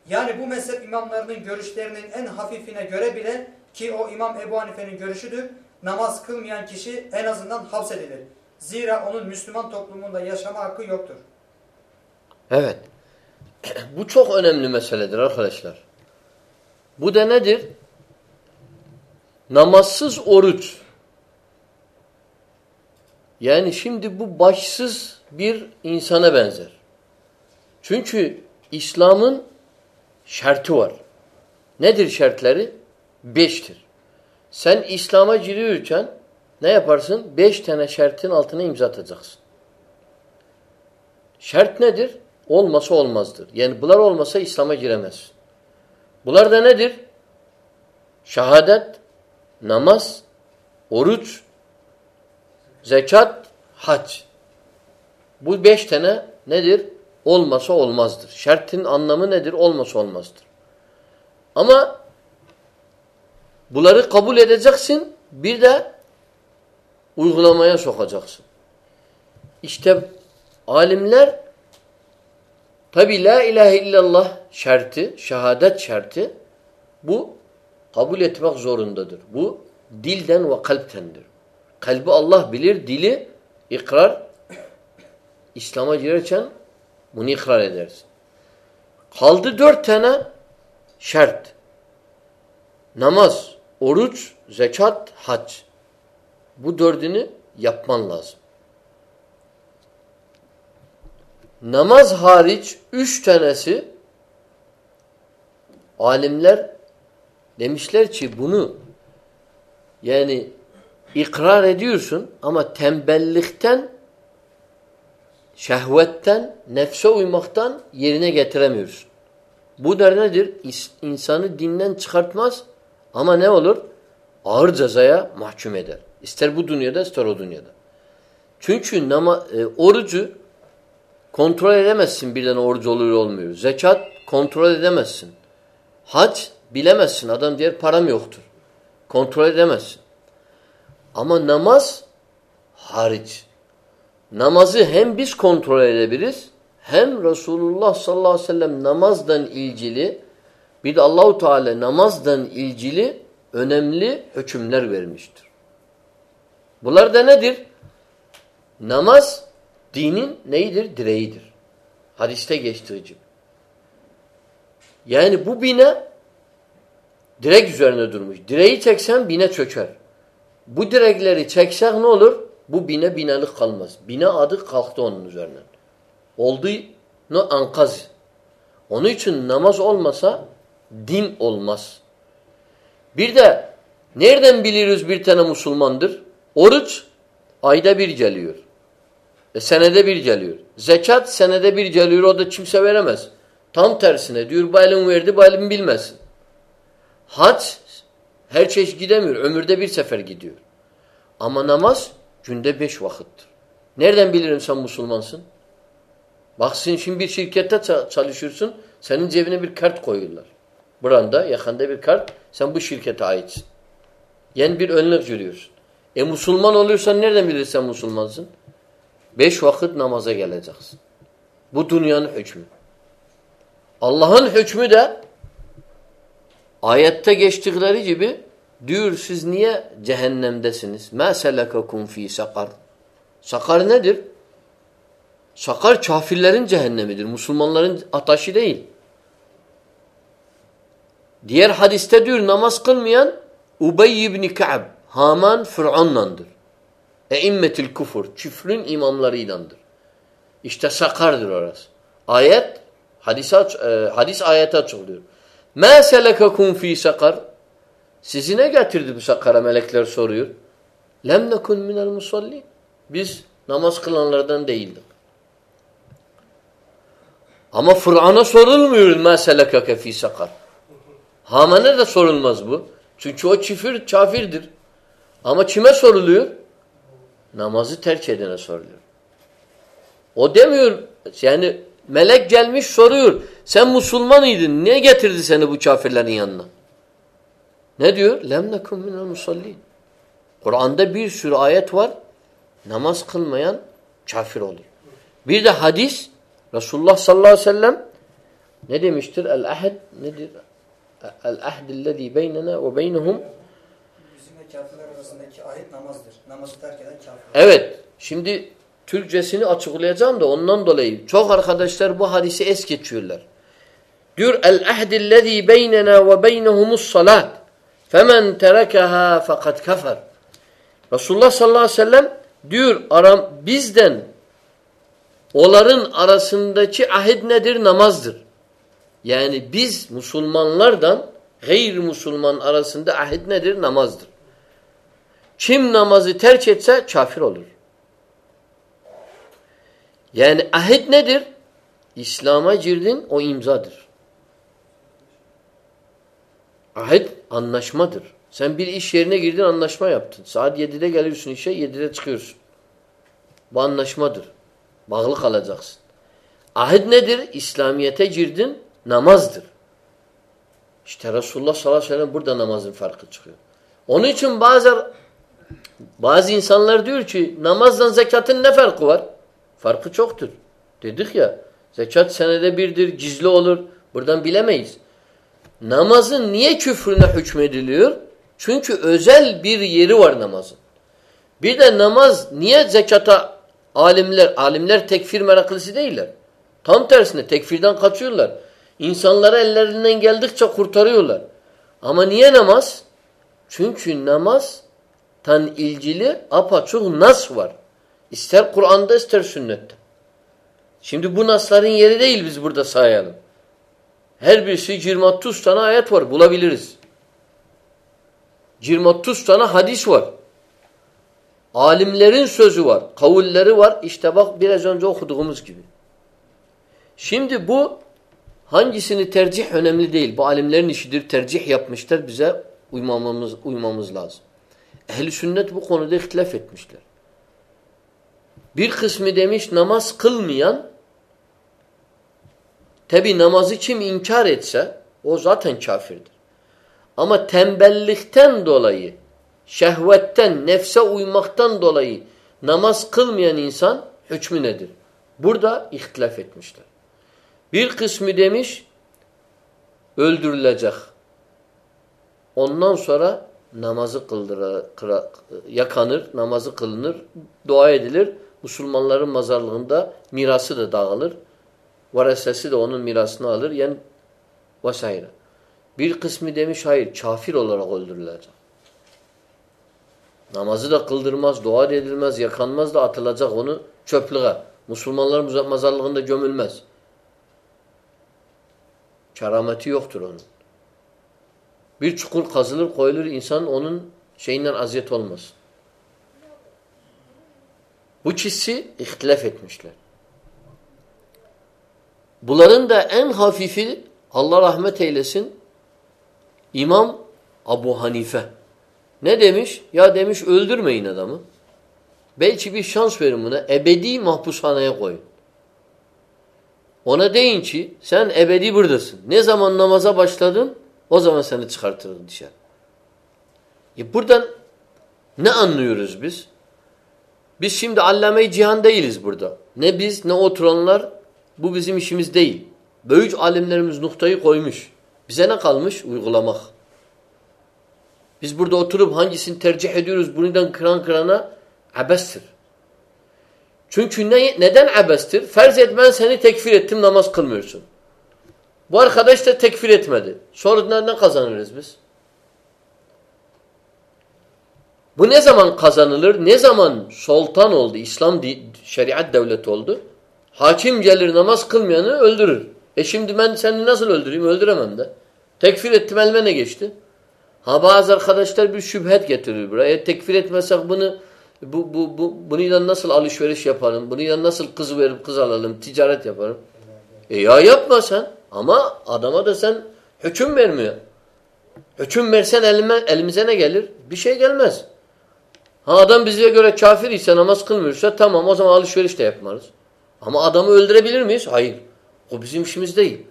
Yani bu mezhep imamlarının görüşlerinin en hafifine göre bile ki o İmam Ebu Hanife'nin görüşüdür, namaz kılmayan kişi en azından hapsedilir. Zira onun Müslüman toplumunda yaşama hakkı yoktur. Evet. <clears throat> Bu çok önemli meseledir arkadaşlar. Bu da nedir? Namazsız oruç. Yani şimdi bu başsız bir insana benzer. Çünkü İslam'ın şartı var. Nedir şartları? Beştir. Sen İslam'a giriyorken ne yaparsın? Beş tane şartın altına imza atacaksın. Şart nedir? Olmasa olmazdır. Yani bunlar olmasa İslam'a giremezsin. Bunlar da nedir? Şehadet, namaz, oruç, zekat, hac. Bu beş tane nedir? Olmasa olmazdır. Şartın anlamı nedir? Olmasa olmazdır. Ama bunları kabul edeceksin, bir de uygulamaya sokacaksın. İşte alimler tabi la ilahe illallah şartı, şehadet şartı bu kabul etmek zorundadır. Bu dilden ve kalptendir. Kalbi Allah bilir, dili ikrar İslam'a girerken bunu ikrar edersin. Kaldı dört tane şart. Namaz, oruç, zekat, hac. Bu dördünü yapman lazım. Namaz hariç üç tanesi alimler demişler ki bunu yani ikrar ediyorsun ama tembellikten şehvetten, nefse uymaktan yerine getiremiyorsun. Bu da nedir? İnsanı dinden çıkartmaz ama ne olur? ağır cezaya mahkum eder. İster bu dünyada ister o dünyada. Çünkü nama, e, orucu kontrol edemezsin birden orucu oluyor olmuyor. Zekat kontrol edemezsin. Hac bilemezsin. Adam diğer param yoktur. Kontrol edemezsin. Ama namaz hariç. Namazı hem biz kontrol edebiliriz hem Resulullah sallallahu aleyhi ve sellem namazdan ilgili bir de Allahu Teala namazdan ilgili önemli hükümler vermiştir. Bunlar da nedir? Namaz dinin neyidir? Direğidir. Hadiste geçtiği gibi. Yani bu bina direk üzerine durmuş. Direği çeksen bine çöker. Bu direkleri çeksek ne olur? Bu bine binalık kalmaz. Bina adı kalktı onun üzerinden. Oldu no ankaz. Onun için namaz olmasa din olmaz. Bir de nereden biliriz bir tane Müslümandır? Oruç ayda bir geliyor. E, senede bir geliyor. Zekat senede bir geliyor. O da kimse veremez. Tam tersine diyor elin verdi elin bilmesin. Hac her çeşit gidemiyor. Ömürde bir sefer gidiyor. Ama namaz günde beş vakittir. Nereden bilirim sen Müslümansın? Baksın şimdi bir şirkette çalışıyorsun. Senin cebine bir kart koyuyorlar. Buranda yakında bir kart. Sen bu şirkete aitsin. Yani bir önlük görüyorsun. E Müslüman oluyorsan nereden bilirsen Müslümansın? Beş vakit namaza geleceksin. Bu dünyanın hükmü. Allah'ın hükmü de ayette geçtikleri gibi diyor siz niye cehennemdesiniz? مَا سَلَكَكُمْ ف۪ي sakar. Sakar nedir? Sakar kafirlerin cehennemidir. Müslümanların ataşı değil. Diğer hadiste diyor namaz kılmayan Ubey ibn Ka'b, Haman Fıron'landır. Eimmetül kufur, küfrün imamlarıylandır. İşte sakardır orası. Ayet hadis e, hadis ayete açılıyor. Ma selekakum fi sakar? Sizi ne getirdi bu sakara melekler soruyor. Lem nekun minel musalli. Biz namaz kılanlardan değildik. Ama Fır'an'a sorulmuyor ma selekake fi sakar. Haman'a da sorulmaz bu. Çünkü o çifir, kafirdir. Ama kime soruluyor? Namazı terk edene soruluyor. O demiyor, yani melek gelmiş soruyor. Sen Müslüman Niye getirdi seni bu kafirlerin yanına? Ne diyor? Lem nekum minel musallin. Kur'an'da bir sürü ayet var. Namaz kılmayan kafir olur. Bir de hadis Resulullah sallallahu aleyhi ve sellem ne demiştir? El-ahd nedir? El-ahdillezî beynena ve beynehum Bizimle kafirler arasındaki ahit namazdır. Namazı terk eden kafir. Evet. Şimdi Türkçesini açıklayacağım da ondan dolayı çok arkadaşlar bu hadisi es geçiyorlar. Diyor el-ahdillezî beynena ve beynehumus salat. Femen terekeha fakat kafer. Resulullah sallallahu aleyhi ve sellem diyor aram bizden onların arasındaki ahit nedir? Namazdır. Yani biz Müslümanlardan gayr Müslüman arasında ahit nedir? Namazdır. Kim namazı terk etse kafir olur. Yani ahit nedir? İslam'a girdin o imzadır. Ahit anlaşmadır. Sen bir iş yerine girdin anlaşma yaptın. Saat 7'de geliyorsun işe 7'de çıkıyorsun. Bu anlaşmadır. Bağlı kalacaksın. Ahit nedir? İslamiyete girdin namazdır. İşte Resulullah sallallahu aleyhi ve sellem burada namazın farkı çıkıyor. Onun için bazı bazı insanlar diyor ki namazdan zekatın ne farkı var? Farkı çoktur. Dedik ya zekat senede birdir, gizli olur. Buradan bilemeyiz. Namazın niye küfrüne hükmediliyor? Çünkü özel bir yeri var namazın. Bir de namaz niye zekata alimler, alimler tekfir meraklısı değiller. Tam tersine tekfirden kaçıyorlar. İnsanları ellerinden geldikçe kurtarıyorlar. Ama niye namaz? Çünkü namaz tan ilgili apaçuk nas var. İster Kur'an'da ister sünnette. Şimdi bu nasların yeri değil biz burada sayalım. Her birisi 20-30 tane ayet var bulabiliriz. 20-30 tane hadis var. Alimlerin sözü var. Kavulleri var. İşte bak biraz önce okuduğumuz gibi. Şimdi bu hangisini tercih önemli değil. Bu alimlerin işidir. Tercih yapmışlar bize uymamamız, uymamız lazım. Ehl-i sünnet bu konuda ihtilaf etmişler. Bir kısmı demiş namaz kılmayan tabi namazı kim inkar etse o zaten kafirdir. Ama tembellikten dolayı şehvetten, nefse uymaktan dolayı namaz kılmayan insan hükmü nedir? Burada ihtilaf etmişler. Bir kısmı demiş öldürülecek. Ondan sonra namazı kıldıra, kıra, yakanır, namazı kılınır, dua edilir. Müslümanların mazarlığında mirası da dağılır. Varesesi de onun mirasını alır. Yani vesaire. Bir kısmı demiş hayır kafir olarak öldürülecek. Namazı da kıldırmaz, dua edilmez, yakanmaz da atılacak onu çöplüğe. Müslümanların mazarlığında gömülmez. Kerameti yoktur onun. Bir çukur kazılır koyulur insan onun şeyinden aziyet olmaz. Bu çizsi ihtilaf etmişler. Bunların da en hafifi Allah rahmet eylesin İmam Abu Hanife. Ne demiş? Ya demiş öldürmeyin adamı. Belki bir şans verin buna. Ebedi mahpushaneye koyun. Ona deyin ki sen ebedi buradasın. Ne zaman namaza başladın o zaman seni çıkartırız dışarı. E buradan ne anlıyoruz biz? Biz şimdi allame-i cihan değiliz burada. Ne biz ne oturanlar bu bizim işimiz değil. Böyük alimlerimiz noktayı koymuş. Bize ne kalmış? Uygulamak. Biz burada oturup hangisini tercih ediyoruz bundan kıran kırana abestir. Çünkü ne, neden abestir? Ferz et ben seni tekfir ettim namaz kılmıyorsun. Bu arkadaş da tekfir etmedi. Sonra ne kazanırız biz? Bu ne zaman kazanılır? Ne zaman sultan oldu, İslam şeriat devleti oldu? Hakim gelir namaz kılmayanı öldürür. E şimdi ben seni nasıl öldüreyim? Öldüremem de. Tekfir ettim elime ne geçti? Ha bazı arkadaşlar bir şüphet getirir buraya. E, tekfir etmesek bunu bu, bu, bu, bununla nasıl alışveriş yaparım? Bununla nasıl kız verip kız alalım? Ticaret yaparım. E ya yapma sen. Ama adama da sen hüküm vermiyor. Hüküm versen elime, elimize ne gelir? Bir şey gelmez. Ha adam bize göre kafir ise namaz kılmıyorsa tamam o zaman alışveriş de yapmarız. Ama adamı öldürebilir miyiz? Hayır. O bizim işimiz değil.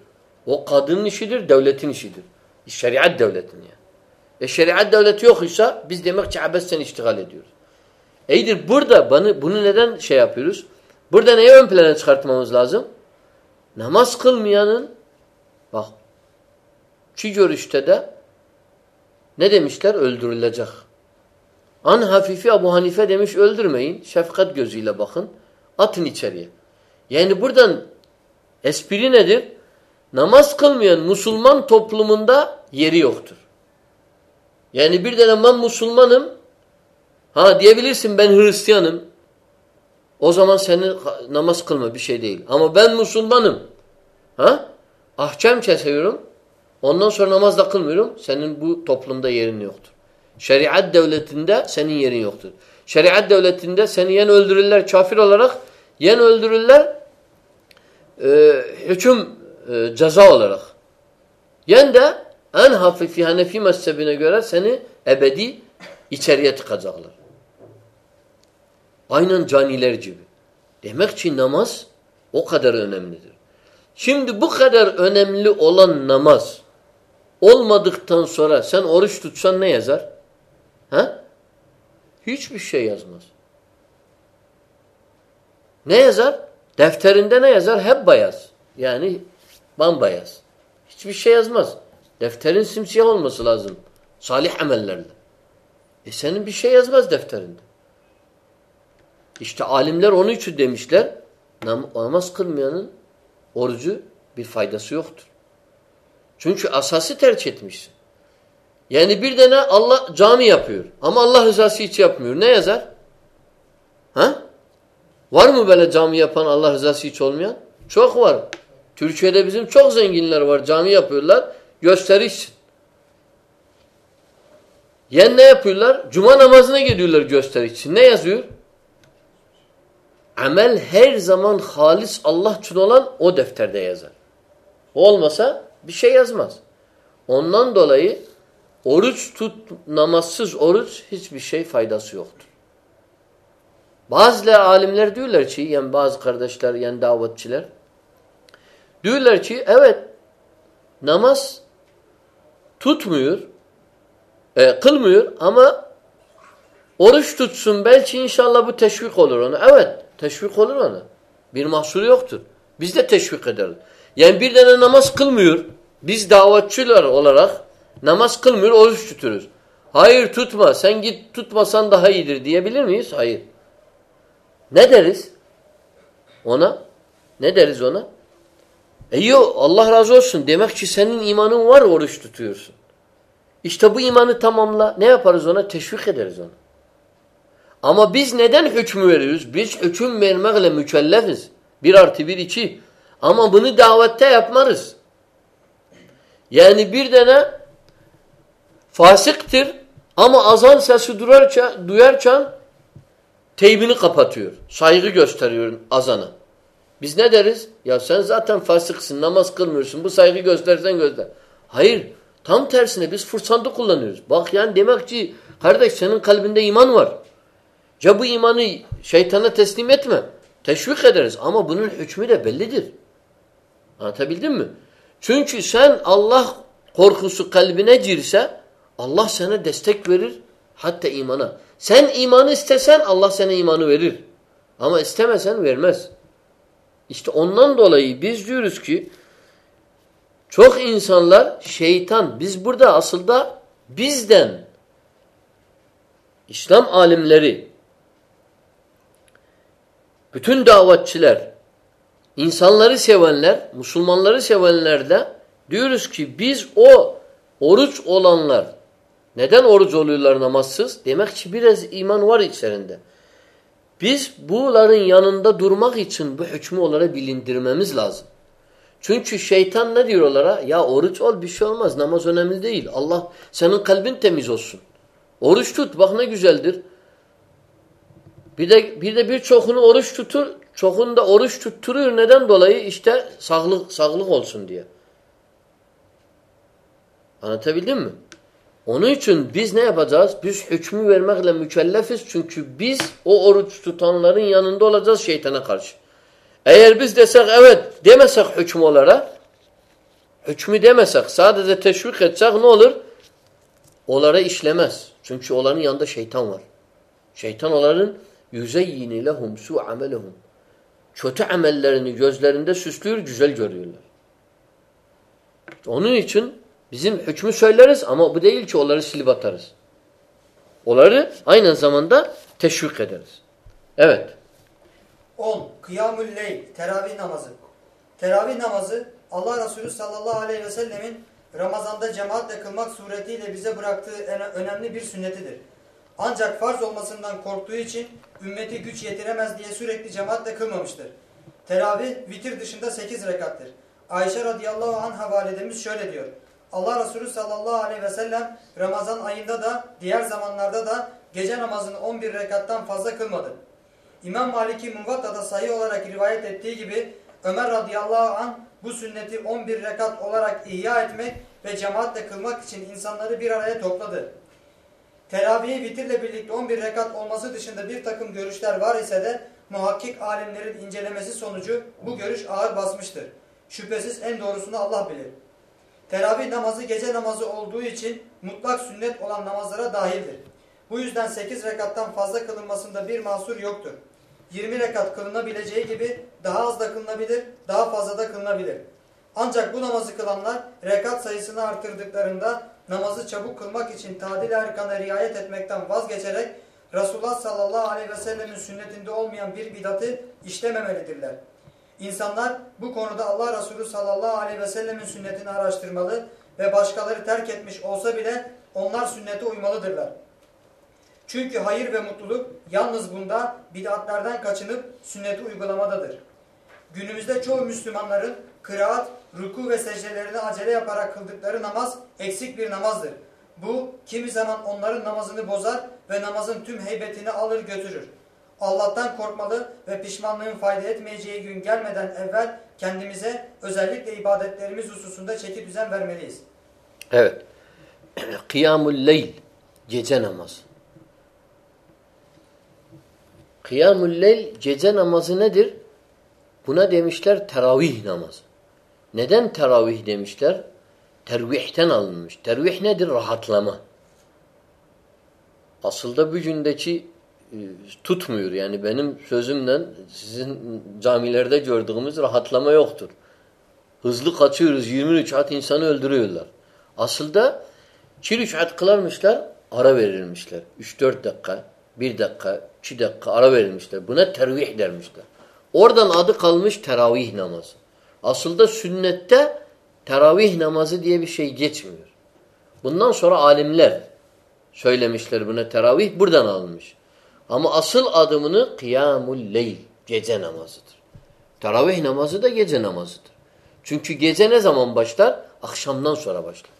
O kadının işidir, devletin işidir. Şeriat devletin yani. E şeriat devleti yok ise biz demek ki abesten iştigal ediyoruz. İyidir burada bana, bunu neden şey yapıyoruz? Burada neyi ön plana çıkartmamız lazım? Namaz kılmayanın bak ki görüşte de ne demişler? Öldürülecek. An hafifi Abu Hanife demiş öldürmeyin. Şefkat gözüyle bakın. Atın içeriye. Yani buradan espri nedir? Namaz kılmayan Müslüman toplumunda yeri yoktur. Yani bir de ben Müslümanım ha diyebilirsin ben Hristiyanım. O zaman seni namaz kılma bir şey değil. Ama ben Müslümanım. Ha? Ahkam kesiyorum. Ondan sonra namaz da kılmıyorum. Senin bu toplumda yerin yoktur. Şeriat devletinde senin yerin yoktur. Şeriat devletinde seni yen öldürürler kafir olarak, yen öldürürler e, hüküm e, ceza olarak. Yen de en hafifi Hanefi mezhebine göre seni ebedi içeriye tıkacaklar. Aynen caniler gibi. Demek ki namaz o kadar önemlidir. Şimdi bu kadar önemli olan namaz olmadıktan sonra sen oruç tutsan ne yazar? Ha? Hiçbir şey yazmaz. Ne yazar? Defterinde ne yazar? Hep beyaz. Yani bambayaz. Hiçbir şey yazmaz. Defterin simsiyah olması lazım. Salih amellerle. E senin bir şey yazmaz defterinde. İşte alimler onun için demişler nam namaz kılmayanın orucu bir faydası yoktur. Çünkü asası tercih etmişsin. Yani bir de ne Allah cami yapıyor. Ama Allah rızası hiç yapmıyor. Ne yazar? Ha? Var mı böyle cami yapan Allah rızası hiç olmayan? Çok var. Türkiye'de bizim çok zenginler var. Cami yapıyorlar. Gösteriş. Yen ne yapıyorlar? Cuma namazına gidiyorlar gösteriş için. Ne yazıyor? Amel her zaman halis Allah için olan o defterde yazar. Olmasa bir şey yazmaz. Ondan dolayı oruç tut, namazsız oruç hiçbir şey faydası yoktur. Bazı alimler diyorlar ki, yani bazı kardeşler, yani davetçiler, diyorlar ki evet namaz tutmuyor, e, kılmıyor ama oruç tutsun belki inşallah bu teşvik olur ona. Evet teşvik olur ona. Bir mahsuru yoktur. Biz de teşvik ederiz. Yani bir tane namaz kılmıyor. Biz davetçiler olarak namaz kılmıyor, oruç tutuyoruz. Hayır tutma, sen git tutmasan daha iyidir diyebilir miyiz? Hayır. Ne deriz? Ona? Ne deriz ona? E yok Allah razı olsun. Demek ki senin imanın var oruç tutuyorsun. İşte bu imanı tamamla. Ne yaparız ona? Teşvik ederiz ona. Ama biz neden hükmü veriyoruz? Biz hüküm vermekle mükellefiz. Bir artı bir iki. Ama bunu davette yapmarız. Yani bir tane fasıktır ama azan sesi duyarken, duyarken teybini kapatıyor. Saygı gösteriyor azana. Biz ne deriz? Ya sen zaten fasıksın, namaz kılmıyorsun. Bu saygı göstersen göster. Hayır. Tam tersine biz fırsatı kullanıyoruz. Bak yani demek ki kardeş senin kalbinde iman var. Ya bu imanı şeytana teslim etme. Teşvik ederiz ama bunun hükmü de bellidir. Anlatabildim mi? Çünkü sen Allah korkusu kalbine girse Allah sana destek verir hatta imana. Sen imanı istesen Allah sana imanı verir. Ama istemesen vermez. İşte ondan dolayı biz diyoruz ki çok insanlar şeytan biz burada aslında bizden İslam alimleri bütün davetçiler insanları sevenler Müslümanları sevenler de diyoruz ki biz o oruç olanlar neden oruç oluyorlar namazsız? Demek ki biraz iman var içlerinde. Biz bunların yanında durmak için bu hükmü onlara bilindirmemiz lazım. Çünkü şeytan ne diyor onlara? Ya oruç ol bir şey olmaz. Namaz önemli değil. Allah senin kalbin temiz olsun. Oruç tut bak ne güzeldir. Bir de bir de birçokunu oruç tutur. Çokunu da oruç tutturuyor. Neden dolayı? İşte sağlık sağlık olsun diye. Anlatabildim mi? Onun için biz ne yapacağız? Biz hükmü vermekle mükellefiz. Çünkü biz o oruç tutanların yanında olacağız şeytana karşı. Eğer biz desek evet demesek hükmü olarak hükmü demesek sadece teşvik etsek ne olur? Onlara işlemez. Çünkü onların yanında şeytan var. Şeytan onların yüzeyyini lehum su amelehum. Kötü amellerini gözlerinde süslüyor, güzel görüyorlar. Onun için bizim hükmü söyleriz ama bu değil ki onları silip atarız. Onları aynı zamanda teşvik ederiz. Evet. 10. Kıyamül leyl, teravih namazı. Teravih namazı Allah Resulü sallallahu aleyhi ve sellemin Ramazan'da cemaatle kılmak suretiyle bize bıraktığı önemli bir sünnetidir. Ancak farz olmasından korktuğu için ümmeti güç yetiremez diye sürekli cemaatle kılmamıştır. Teravih vitir dışında 8 rekattır. Ayşe radıyallahu anh validemiz şöyle diyor. Allah Resulü sallallahu aleyhi ve sellem Ramazan ayında da diğer zamanlarda da gece namazını 11 rekattan fazla kılmadı. İmam Maliki Muvatta'da sayı olarak rivayet ettiği gibi Ömer radıyallahu anh bu sünneti 11 rekat olarak ihya etmek ve cemaatle kılmak için insanları bir araya topladı. Teravihi vitirle birlikte 11 rekat olması dışında bir takım görüşler var ise de muhakkik alimlerin incelemesi sonucu bu görüş ağır basmıştır. Şüphesiz en doğrusunu Allah bilir. Teravih namazı gece namazı olduğu için mutlak sünnet olan namazlara dahildir. Bu yüzden 8 rekattan fazla kılınmasında bir mahsur yoktur. 20 rekat kılınabileceği gibi daha az da kılınabilir, daha fazla da kılınabilir. Ancak bu namazı kılanlar rekat sayısını artırdıklarında namazı çabuk kılmak için tadil erkana riayet etmekten vazgeçerek Resulullah sallallahu aleyhi ve sellemin sünnetinde olmayan bir bidatı işlememelidirler. İnsanlar bu konuda Allah Resulü sallallahu aleyhi ve sellemin sünnetini araştırmalı ve başkaları terk etmiş olsa bile onlar sünnete uymalıdırlar. Çünkü hayır ve mutluluk yalnız bunda bid'atlerden kaçınıp sünneti uygulamadadır. Günümüzde çoğu Müslümanların kıraat, ruku ve secdelerini acele yaparak kıldıkları namaz eksik bir namazdır. Bu kimi zaman onların namazını bozar ve namazın tüm heybetini alır götürür. Allah'tan korkmalı ve pişmanlığın fayda etmeyeceği gün gelmeden evvel kendimize özellikle ibadetlerimiz hususunda çeki düzen vermeliyiz. Evet. <clears throat> kıyamul leyl gece namazı. Kıyamul leyl gece namazı nedir? Buna demişler teravih namazı. Neden teravih demişler? Tervihten alınmış. Tervih nedir? Rahatlama. Aslında bugündeki e, tutmuyor. Yani benim sözümle sizin camilerde gördüğümüz rahatlama yoktur. Hızlı kaçıyoruz. 23 at insanı öldürüyorlar. Aslında 2 at kılarmışlar, ara verilmişler. 3-4 dakika, 1 dakika, 2 dakika ara verilmişler. Buna tervih dermişler. Oradan adı kalmış teravih namazı. Aslında sünnette teravih namazı diye bir şey geçmiyor. Bundan sonra alimler söylemişler buna teravih buradan alınmış. Ama asıl adımını kıyamul leyl, gece namazıdır. Teravih namazı da gece namazıdır. Çünkü gece ne zaman başlar? Akşamdan sonra başlar.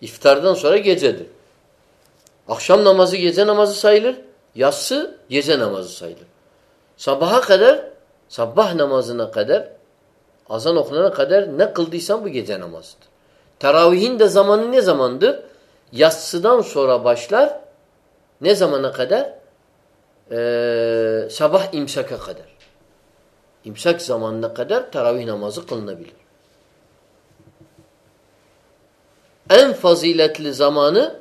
İftardan sonra gecedir. Akşam namazı gece namazı sayılır. Yatsı gece namazı sayılır. Sabaha kadar, sabah namazına kadar, azan okunana kadar ne kıldıysan bu gece namazıdır. Teravihin de zamanı ne zamandır? Yatsıdan sonra başlar. Ne zamana kadar? Ee, sabah imsaka kadar. İmsak zamanına kadar teravih namazı kılınabilir. En faziletli zamanı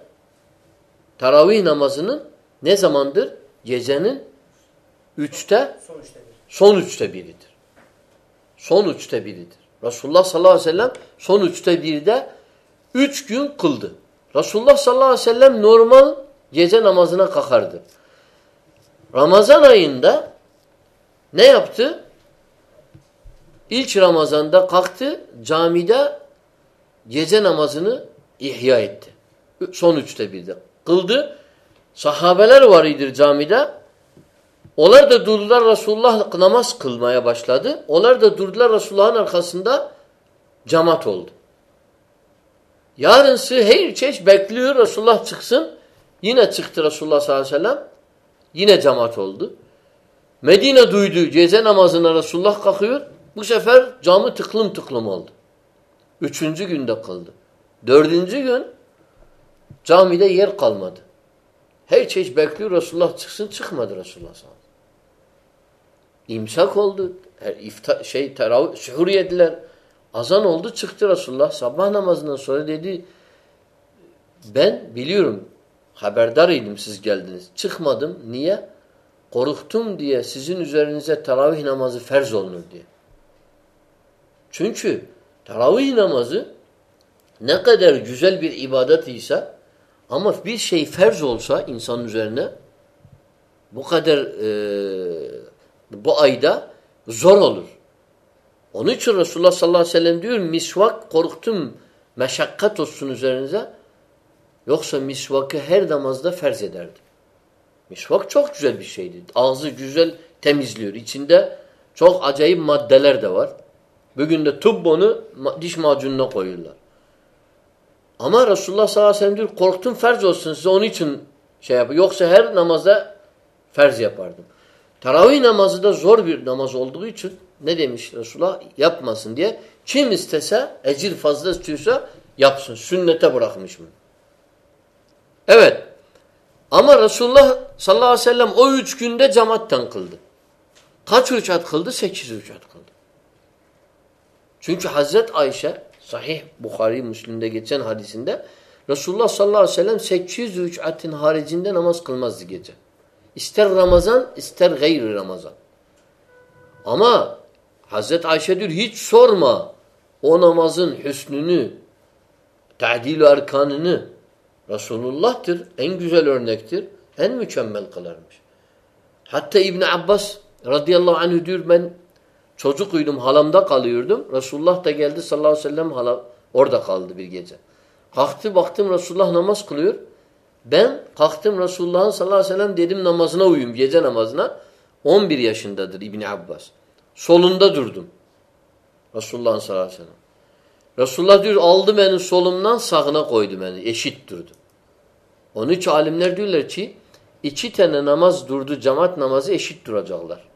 teravih namazının ne zamandır? Gecenin üçte, Son üçte bir. son üçte biridir. Son üçte biridir. Resulullah sallallahu aleyhi ve sellem son üçte birde üç gün kıldı. Resulullah sallallahu aleyhi ve sellem normal gece namazına kalkardı. Ramazan ayında ne yaptı? İlk Ramazan'da kalktı camide gece namazını ihya etti. Son üçte birde. Kıldı. Sahabeler var idir camide. Onlar da durdular Resulullah namaz kılmaya başladı. Onlar da durdular Resulullah'ın arkasında cemaat oldu. Yarınsı her çeşit bekliyor Resulullah çıksın. Yine çıktı Resulullah sallallahu aleyhi ve sellem. Yine cemaat oldu. Medine duydu gece namazına Resulullah kalkıyor. Bu sefer camı tıklım tıklım oldu. Üçüncü günde kıldı. Dördüncü gün camide yer kalmadı. Her çeşit bekliyor Resulullah çıksın çıkmadı Resulullah sallallahu. İmsak oldu. Her iftar, şey teravih, şuhur yediler. Azan oldu çıktı Resulullah. Sabah namazından sonra dedi ben biliyorum haberdar idim siz geldiniz. Çıkmadım. Niye? Korktum diye sizin üzerinize teravih namazı ferz olunur diye. Çünkü teravih namazı ne kadar güzel bir ibadet ise ama bir şey ferz olsa insanın üzerine bu kadar e, bu ayda zor olur. Onun için Resulullah sallallahu aleyhi ve sellem diyor misvak korktum meşakkat olsun üzerinize yoksa misvakı her namazda ferz ederdi. Misvak çok güzel bir şeydi. Ağzı güzel temizliyor. İçinde çok acayip maddeler de var. Bugün de tıp onu diş macununa koyuyorlar. Ama Resulullah sallallahu aleyhi ve sellem diyor korktum ferz olsun size onun için şey yapıyor. Yoksa her namazda ferz yapardım. Teravih namazı da zor bir namaz olduğu için ne demiş Resulullah? Yapmasın diye. Kim istese, ecir fazla istiyorsa yapsın. Sünnete bırakmış mı? Evet. Ama Resulullah sallallahu aleyhi ve sellem o üç günde cemaatten kıldı. Kaç rükat kıldı? Sekiz rükat kıldı. Çünkü Hazret Ayşe sahih Bukhari Müslim'de geçen hadisinde Resulullah sallallahu aleyhi ve sellem 800 rükatin haricinde namaz kılmazdı gece. İster Ramazan ister gayri Ramazan. Ama Hazret Ayşe diyor hiç sorma o namazın hüsnünü, ta'dil erkanını Resulullah'tır. En güzel örnektir. En mükemmel kılarmış. Hatta İbn Abbas radıyallahu anh diyor ben çocuk uydum halamda kalıyordum. Resulullah da geldi sallallahu aleyhi ve sellem hala orada kaldı bir gece. Kalktı baktım Resulullah namaz kılıyor. Ben kalktım Resulullah'ın sallallahu aleyhi ve sellem dedim namazına uyum gece namazına. 11 yaşındadır İbn Abbas. Solunda durdum. Resulullah'ın sallallahu aleyhi ve sellem. Resulullah diyor aldı beni solumdan sağına koydu beni. Eşit durdu. Onun için alimler diyorlar ki iki tane namaz durdu cemaat namazı eşit duracaklar.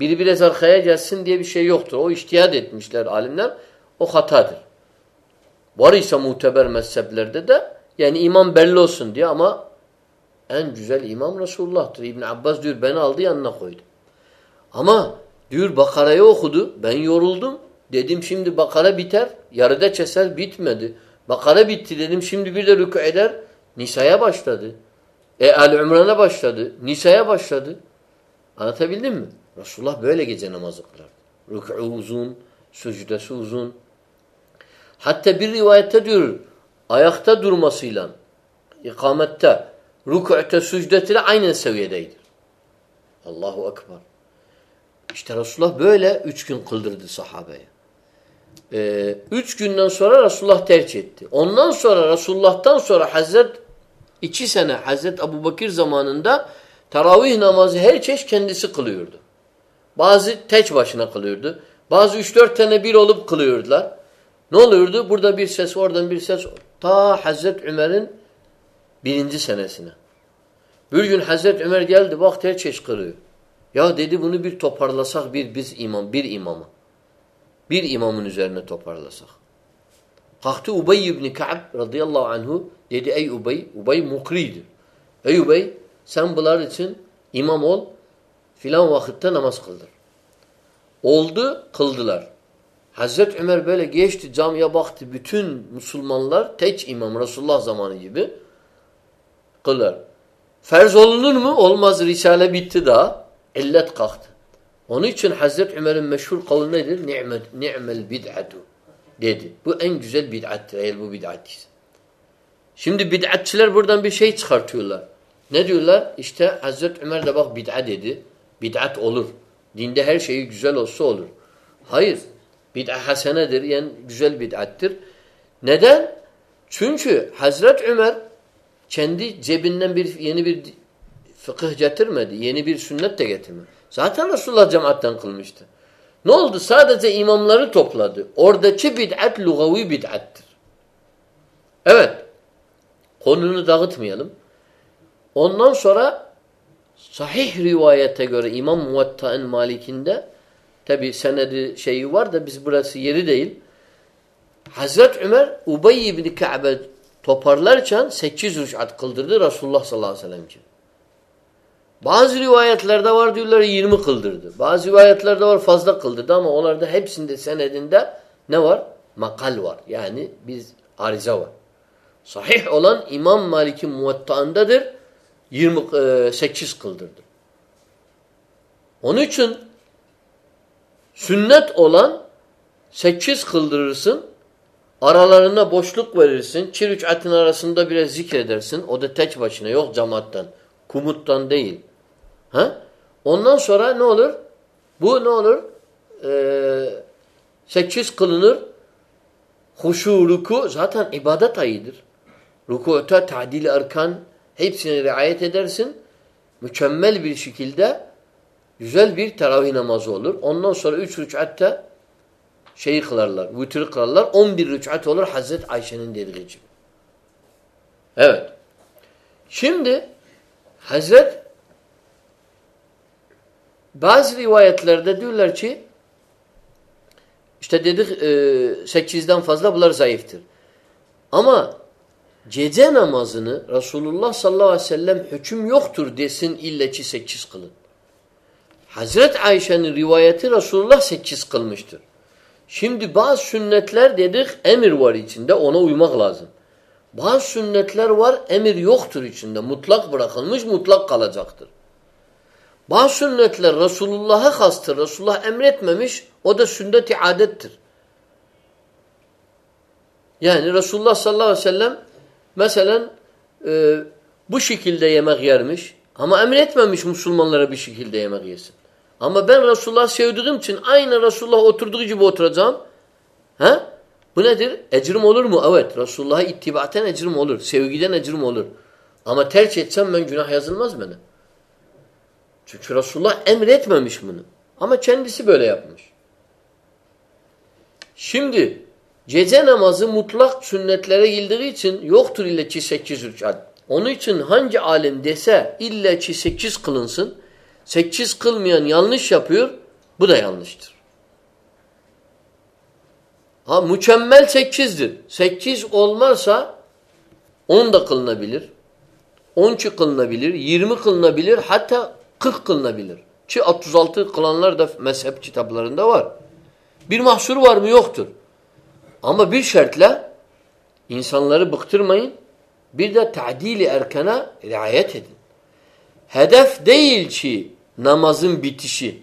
Biri biraz arkaya gelsin diye bir şey yoktur. O iştihad etmişler alimler. O hatadır. Var ise muteber mezheplerde de Yani imam belli olsun diye ama en güzel imam Resulullah'tır. İbn Abbas diyor beni aldı yanına koydu. Ama diyor Bakara'yı okudu. Ben yoruldum. Dedim şimdi Bakara biter. Yarıda keser bitmedi. Bakara bitti dedim şimdi bir de rükû eder. Nisa'ya başladı. E Al-Ümran'a başladı. Nisa'ya başladı. Anlatabildim mi? Resulullah böyle gece namazı kılar. Rükû uzun, secdesi uzun. Hatta bir rivayette diyor ayakta durmasıyla ikamette rükûte sücdetiyle aynı seviyedeydir. Allahu Ekber. İşte Resulullah böyle üç gün kıldırdı sahabeye. Ee, üç günden sonra Resulullah tercih etti. Ondan sonra Resulullah'tan sonra Hazret iki sene Hazret Ebu Bakir zamanında teravih namazı her çeşit kendisi kılıyordu. Bazı teç başına kılıyordu. Bazı üç dört tane bir olup kılıyordular. Ne oluyordu? Burada bir ses, oradan bir ses. Ta Hazret Ömer'in birinci senesine. Bir gün Hazret Ömer geldi, bak her çeşit kılıyor. Ya dedi bunu bir toparlasak bir biz imam, bir imama. Bir imamın üzerine toparlasak. Kalktı Ubey ibn Ka'b radıyallahu anhu dedi ey Ubey, Ubey mukridir. Ey Ubey sen bunlar için imam ol filan vakitte namaz kıldır. Oldu kıldılar. Hazreti Ömer böyle geçti camiye baktı bütün Müslümanlar tek imam Resulullah zamanı gibi kılar. Ferz olunur mu? Olmaz. Risale bitti daha. İllet kalktı. Onun için Hazreti Ömer'in meşhur kavli nedir? Ni'met, ni'mel bid'atu dedi. Bu en güzel bid'attir eğer bu bid'at ise. Şimdi bid'atçiler buradan bir şey çıkartıyorlar. Ne diyorlar? İşte Hazreti Ömer de bak bid'at dedi. Bid'at olur. Dinde her şeyi güzel olsa olur. Hayır. Bid'a hasenedir. Yani güzel bid'attir. Neden? Çünkü Hazret Ömer kendi cebinden bir yeni bir fıkıh getirmedi. Yeni bir sünnet de getirmedi. Zaten Resulullah cemaatten kılmıştı. Ne oldu? Sadece imamları topladı. Oradaki bid'at lugavi bid'attir. Evet. Konunu dağıtmayalım. Ondan sonra sahih rivayete göre İmam Muvatta'ın Malik'inde tabi senedi şeyi var da biz burası yeri değil. Hazret Ömer Ubey ibn Ka'be toparlarken 8 rükat kıldırdı Resulullah sallallahu aleyhi ve sellem için. Bazı rivayetlerde var diyorlar 20 kıldırdı. Bazı rivayetlerde var fazla kıldırdı ama onlarda hepsinde senedinde ne var? Makal var. Yani biz ariza var. Sahih olan İmam Malik'in muvattağındadır. 28 kıldırdı. Onun için sünnet olan 8 kıldırırsın. Aralarına boşluk verirsin. Çir üç atin arasında biraz zikredersin. O da tek başına yok cemaattan. Kumuttan değil. Ha? Ondan sonra ne olur? Bu ne olur? Ee, sekiz kılınır. Huşu, ruku zaten ibadet ayıdır. Ruku'ta tadil erkan hepsine riayet edersin. Mükemmel bir şekilde güzel bir teravih namazı olur. Ondan sonra üç rücatta şeyi kılarlar, vitri kılarlar. On bir rücat olur Hazreti Ayşe'nin dediği gibi. Evet. Şimdi Hazret bazı rivayetlerde diyorlar ki işte dedik e, sekizden fazla bunlar zayıftır. Ama gece namazını Resulullah sallallahu aleyhi ve sellem hüküm yoktur desin ille ki sekiz kılın. Hazret Ayşe'nin rivayeti Resulullah sekiz kılmıştır. Şimdi bazı sünnetler dedik emir var içinde ona uymak lazım. Bazı sünnetler var emir yoktur içinde. Mutlak bırakılmış mutlak kalacaktır. Bazı sünnetler Resulullah'a hastır. Resulullah emretmemiş o da sünnet-i adettir. Yani Resulullah sallallahu aleyhi ve sellem mesela e, bu şekilde yemek yermiş ama emretmemiş Müslümanlara bir şekilde yemek yesin. Ama ben Resulullah sevdiğim için aynı Resulullah oturduğu gibi oturacağım. He? Bu nedir? Ecrim olur mu? Evet. Resulullah'a ittibaten ecrim olur. Sevgiden ecrim olur. Ama tercih etsem ben günah yazılmaz bana. Çünkü Resulullah emretmemiş bunu. Ama kendisi böyle yapmış. Şimdi gece namazı mutlak sünnetlere girdiği için yoktur illa ki 8 rükat. Onun için hangi alim dese illa ki 8 kılınsın, 8 kılmayan yanlış yapıyor, bu da yanlıştır. Ha mükemmel 8'dir. 8 olmazsa 10 da kılınabilir. 12 kılınabilir, 20 kılınabilir, hatta 40 kılınabilir. Ki 36 kılanlar da mezhep kitaplarında var. Bir mahsur var mı? Yoktur. Ama bir şartla insanları bıktırmayın. Bir de ta'dili erkana riayet edin. Hedef değil ki namazın bitişi.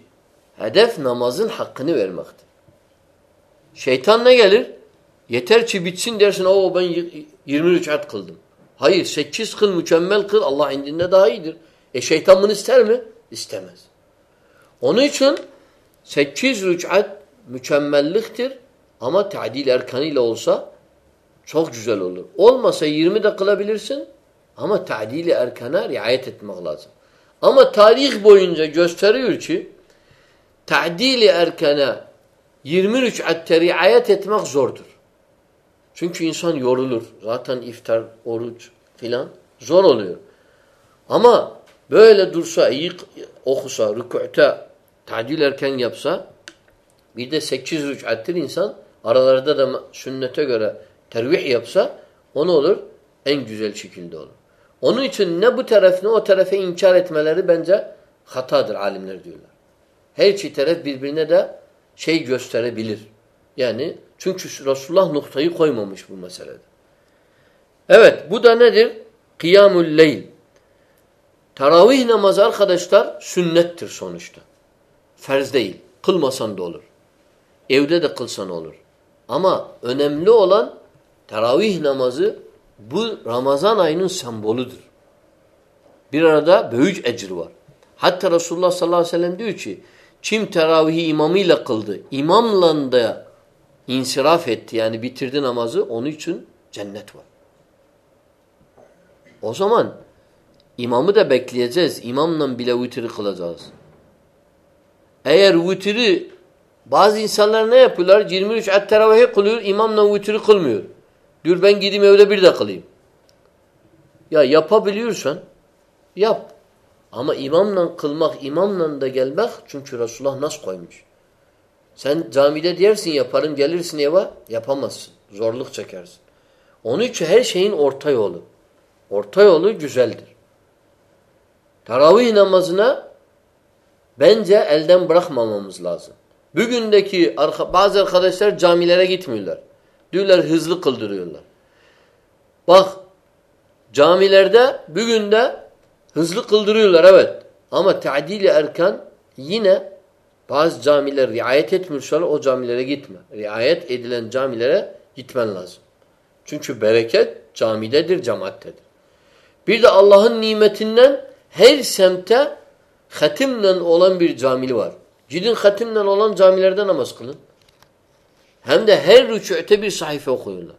Hedef namazın hakkını vermektir. Şeytan ne gelir? Yeter ki bitsin dersin o ben 20 rükat kıldım. Hayır 8 kıl mükemmel kıl Allah indinde daha iyidir. E şeytan bunu ister mi? İstemez. Onun için 8 rükat mükemmelliktir ama ta'dil erkanıyla olsa çok güzel olur. Olmasa 20 de kılabilirsin ama ta'dil erkana riayet etmek lazım. Ama tarih boyunca gösteriyor ki ta'dil erkana 20 rükatte riayet etmek zordur. Çünkü insan yorulur. Zaten iftar, oruç filan zor oluyor. Ama böyle dursa, iyi okusa, rükûte tadil erken yapsa bir de 8 rükattir insan aralarda da sünnete göre tervih yapsa onu olur en güzel şekilde olur. Onun için ne bu taraf ne o tarafa inkar etmeleri bence hatadır alimler diyorlar. Her iki taraf birbirine de şey gösterebilir. Yani çünkü Resulullah noktayı koymamış bu meselede. Evet bu da nedir? Kıyamul leyl. Taravih namazı arkadaşlar sünnettir sonuçta. Ferz değil. Kılmasan da olur. Evde de kılsan olur. Ama önemli olan taravih namazı bu Ramazan ayının sembolüdür. Bir arada büyük ecir var. Hatta Resulullah sallallahu aleyhi ve sellem diyor ki kim teravihi imamıyla kıldı, imamla da insiraf etti yani bitirdi namazı onun için cennet var. O zaman imamı da bekleyeceğiz. İmamla bile vitri kılacağız. Eğer vitri bazı insanlar ne yapıyorlar? 23 et kılıyor, imamla vitri kılmıyor. Diyor ben gideyim evde bir de kılayım. Ya yapabiliyorsan yap. Ama imamla kılmak, imamla da gelmek çünkü Resulullah nasıl koymuş. Sen camide dersin yaparım gelirsin eve yapamazsın. Zorluk çekersin. Onun için her şeyin orta yolu. Orta yolu güzeldir. Taravih namazına bence elden bırakmamamız lazım. Bugündeki bazı arkadaşlar camilere gitmiyorlar. Diyorlar hızlı kıldırıyorlar. Bak camilerde bugün de hızlı kıldırıyorlar evet. Ama ta'dil erkan yine bazı camiler riayet etmiyorsalar o camilere gitme. Riayet edilen camilere gitmen lazım. Çünkü bereket camidedir, cemaattedir. Bir de Allah'ın nimetinden her semte hatimle olan bir camili var. Gidin hatimle olan camilerde namaz kılın. Hem de her rükûte bir sayfa okuyorlar.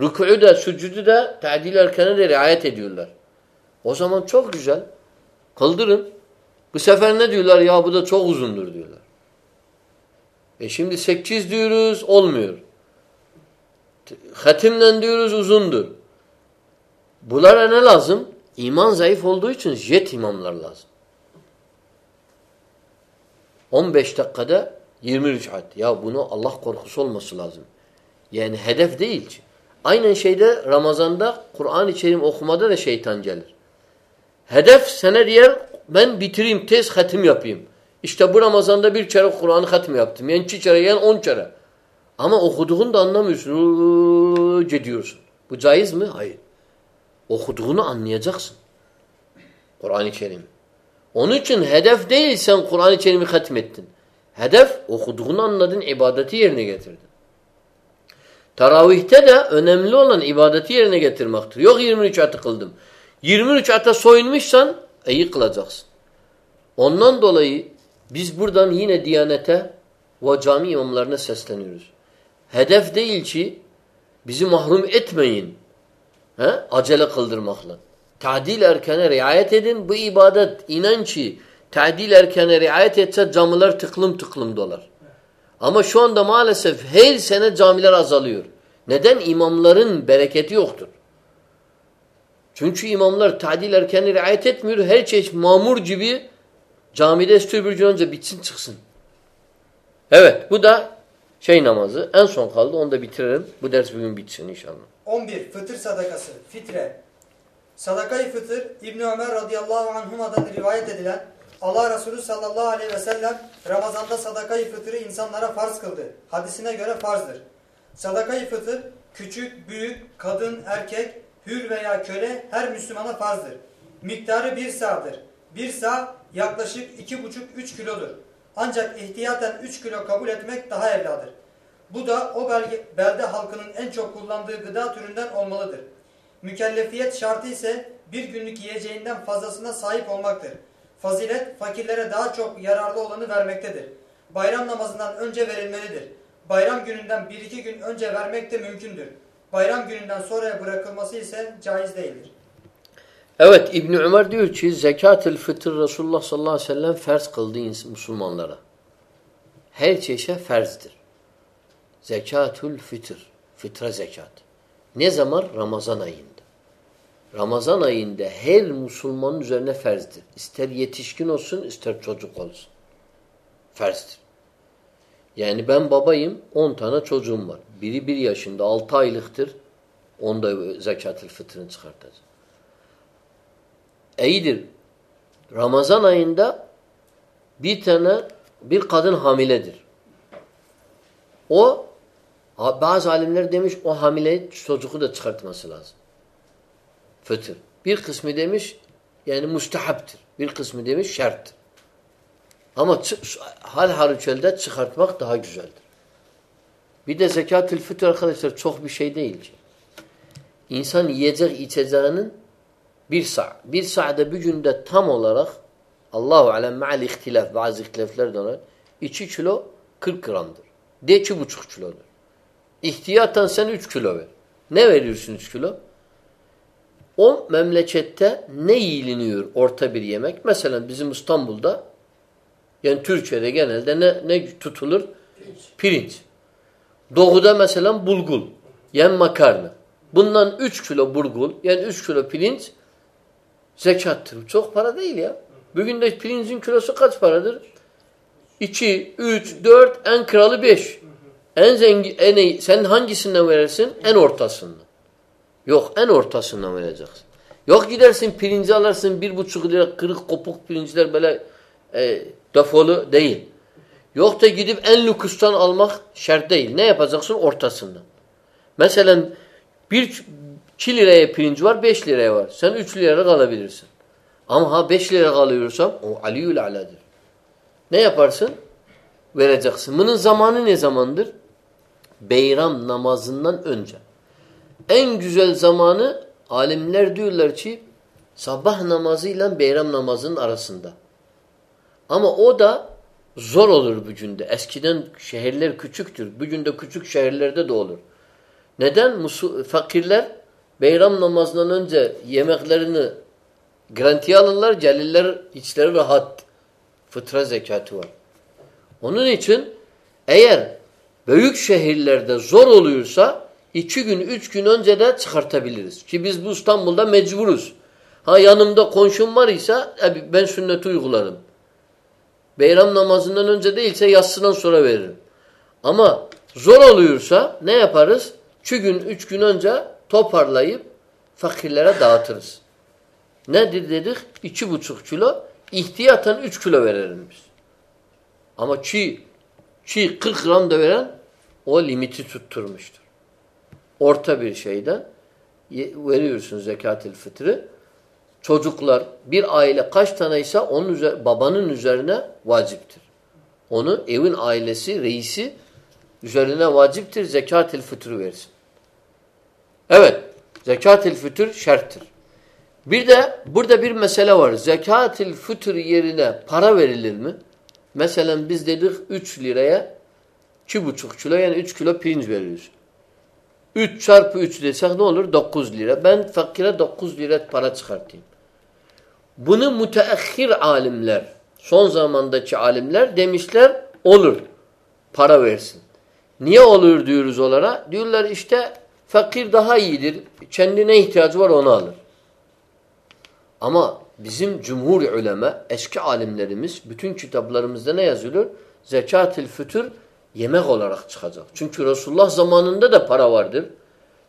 Rükû da, sucudu da ta'dil erkanı da riayet ediyorlar. O zaman çok güzel. Kıldırın. Bu sefer ne diyorlar? Ya bu da çok uzundur diyorlar. E şimdi sekiz diyoruz olmuyor. Hatimle diyoruz uzundur. Bunlara ne lazım? İman zayıf olduğu için jet imamlar lazım. 15 dakikada 20 rükat. Ya bunu Allah korkusu olması lazım. Yani hedef değil. Aynen şeyde Ramazan'da Kur'an-ı Kerim okumada da şeytan gelir. Hedef sana diğer ben bitireyim, tez hatim yapayım. İşte bu Ramazan'da bir kere Kur'an'ı hatim yaptım. Yani iki kere, yani on kere. Ama okuduğunu da anlamıyorsun. Gidiyorsun. Bu caiz mi? Hayır. Okuduğunu anlayacaksın. Kur'an-ı Kerim. Onun için hedef değil sen Kur'an-ı Kerim'i hatmettin. Hedef okuduğunu anladın, ibadeti yerine getirdin. Taravihte de önemli olan ibadeti yerine getirmektir. Yok 23 atı kıldım. 23 ata soyunmuşsan iyi kılacaksın. Ondan dolayı biz buradan yine Diyanete ve cami imamlarına sesleniyoruz. Hedef değil ki bizi mahrum etmeyin. He? Acele kıldırmakla. Tadil erkene riayet edin. Bu ibadet inan ki tadil erkene riayet etse camiler tıklım tıklım dolar. Ama şu anda maalesef her sene camiler azalıyor. Neden? İmamların bereketi yoktur. Çünkü imamlar tadil erkeni riayet etmiyor. Her şey mamur gibi camide bir önce bitsin çıksın. Evet bu da şey namazı. En son kaldı. Onu da bitirelim. Bu ders bugün bitsin inşallah. 11. Fıtır sadakası, fitre. Sadakayı fıtır İbn Ömer radıyallahu anhuma'dan rivayet edilen Allah Resulü sallallahu aleyhi ve sellem Ramazan'da sadakayı fıtırı insanlara farz kıldı. Hadisine göre farzdır. Sadakayı fıtır küçük, büyük, kadın, erkek, hür veya köle her Müslümana farzdır. Miktarı bir sağdır. Bir sağ yaklaşık iki buçuk üç kilodur. Ancak ihtiyaten üç kilo kabul etmek daha evladır. Bu da o belge, belde halkının en çok kullandığı gıda türünden olmalıdır. Mükellefiyet şartı ise bir günlük yiyeceğinden fazlasına sahip olmaktır. Fazilet fakirlere daha çok yararlı olanı vermektedir. Bayram namazından önce verilmelidir. Bayram gününden bir iki gün önce vermek de mümkündür. Bayram gününden sonraya bırakılması ise caiz değildir. Evet İbn Ömer diyor ki zekat-ül fıtır Resulullah sallallahu aleyhi ve sellem farz kıldı Müslümanlara. Her çeşe farzdır. Zekatül fıtır. Fıtra zekat. Ne zaman? Ramazan ayında. Ramazan ayında her Müslümanın üzerine farzdır. İster yetişkin olsun, ister çocuk olsun. Farzdır. Yani ben babayım, 10 tane çocuğum var. Biri bir yaşında, 6 aylıktır. Onda zekatül fıtrını çıkartacağız. İyidir. Ramazan ayında bir tane bir kadın hamiledir. O bazı alimler demiş o hamile çocuğu da çıkartması lazım. Fıtır. Bir kısmı demiş yani müstehaptır. Bir kısmı demiş şarttır. Ama hal harçelde çıkartmak daha güzeldir. Bir de zekat-ül fıtır arkadaşlar çok bir şey değil ki. İnsan yiyecek içeceğinin bir sa' bir sa'da bir günde tam olarak Allahu alem ma'al ihtilaf bazı ihtilafler de var. 2 kilo 40 gramdır. De 2,5 kilodur. İhtiyatan sen 3 kilo ver. Ne veriyorsun 3 kilo? O memlekette ne yiyiliniyor orta bir yemek? Mesela bizim İstanbul'da yani Türkiye'de genelde ne, ne tutulur? Pirinç. Doğuda mesela bulgul. Yem makarna. Bundan 3 kilo bulgul yani 3 kilo pirinç zekattır. Çok para değil ya. Bugün de pirincin kilosu kaç paradır? 2, 3, 4, en kralı 5. En zengin, en iyi. Sen hangisinden verirsin? En ortasından. Yok, en ortasından vereceksin. Yok gidersin pirinci alırsın bir buçuk lira kırık kopuk pirinciler böyle e, defolu değil. Yok da gidip en lükustan almak şart değil. Ne yapacaksın? Ortasından. Mesela bir 2 liraya pirinç var, 5 liraya var. Sen 3 liraya kalabilirsin. Ama ha 5 liraya kalıyorsam o aliyül aladır. Ne yaparsın? Vereceksin. Bunun zamanı ne zamandır? Beyram namazından önce. En güzel zamanı alimler diyorlar ki sabah namazıyla beyram namazının arasında. Ama o da zor olur bugün de. Eskiden şehirler küçüktür. Bugün de küçük şehirlerde de olur. Neden? Fakirler Beyram namazından önce yemeklerini garantiye alırlar. Celiller içleri rahat. Fıtra zekatı var. Onun için eğer büyük şehirlerde zor oluyorsa iki gün, üç gün önce de çıkartabiliriz. Ki biz bu İstanbul'da mecburuz. Ha yanımda komşum var ise e, ben sünneti uygularım. Beyram namazından önce değilse yatsıdan sonra veririm. Ama zor oluyorsa ne yaparız? İki gün, üç gün önce toparlayıp fakirlere dağıtırız. Nedir dedik? İki buçuk kilo. İhtiyaten üç kilo verelim biz. Ama çiğ, çiğ 40 gram da veren o limiti tutturmuştur. Orta bir şeyden veriyorsun zekat-ül fıtrı. Çocuklar bir aile kaç tane ise onun üzerine, babanın üzerine vaciptir. Onu evin ailesi, reisi üzerine vaciptir zekat-ül fıtrı versin. Evet. Zekat-ül fütür şerttir. Bir de burada bir mesele var. Zekat-ül fütür yerine para verilir mi? Mesela biz dedik 3 liraya 2,5 kilo yani 3 kilo pirinç veriyoruz. 3 çarpı 3 desek ne olur? 9 lira. Ben fakire 9 lira para çıkartayım. Bunu müteahhir alimler, son zamandaki alimler demişler olur. Para versin. Niye olur diyoruz onlara? Diyorlar işte Fakir daha iyidir. Kendine ihtiyacı var onu alır. Ama bizim cumhur ulema, eski alimlerimiz bütün kitaplarımızda ne yazılır? Zekat-ül fütür yemek olarak çıkacak. Çünkü Resulullah zamanında da para vardır.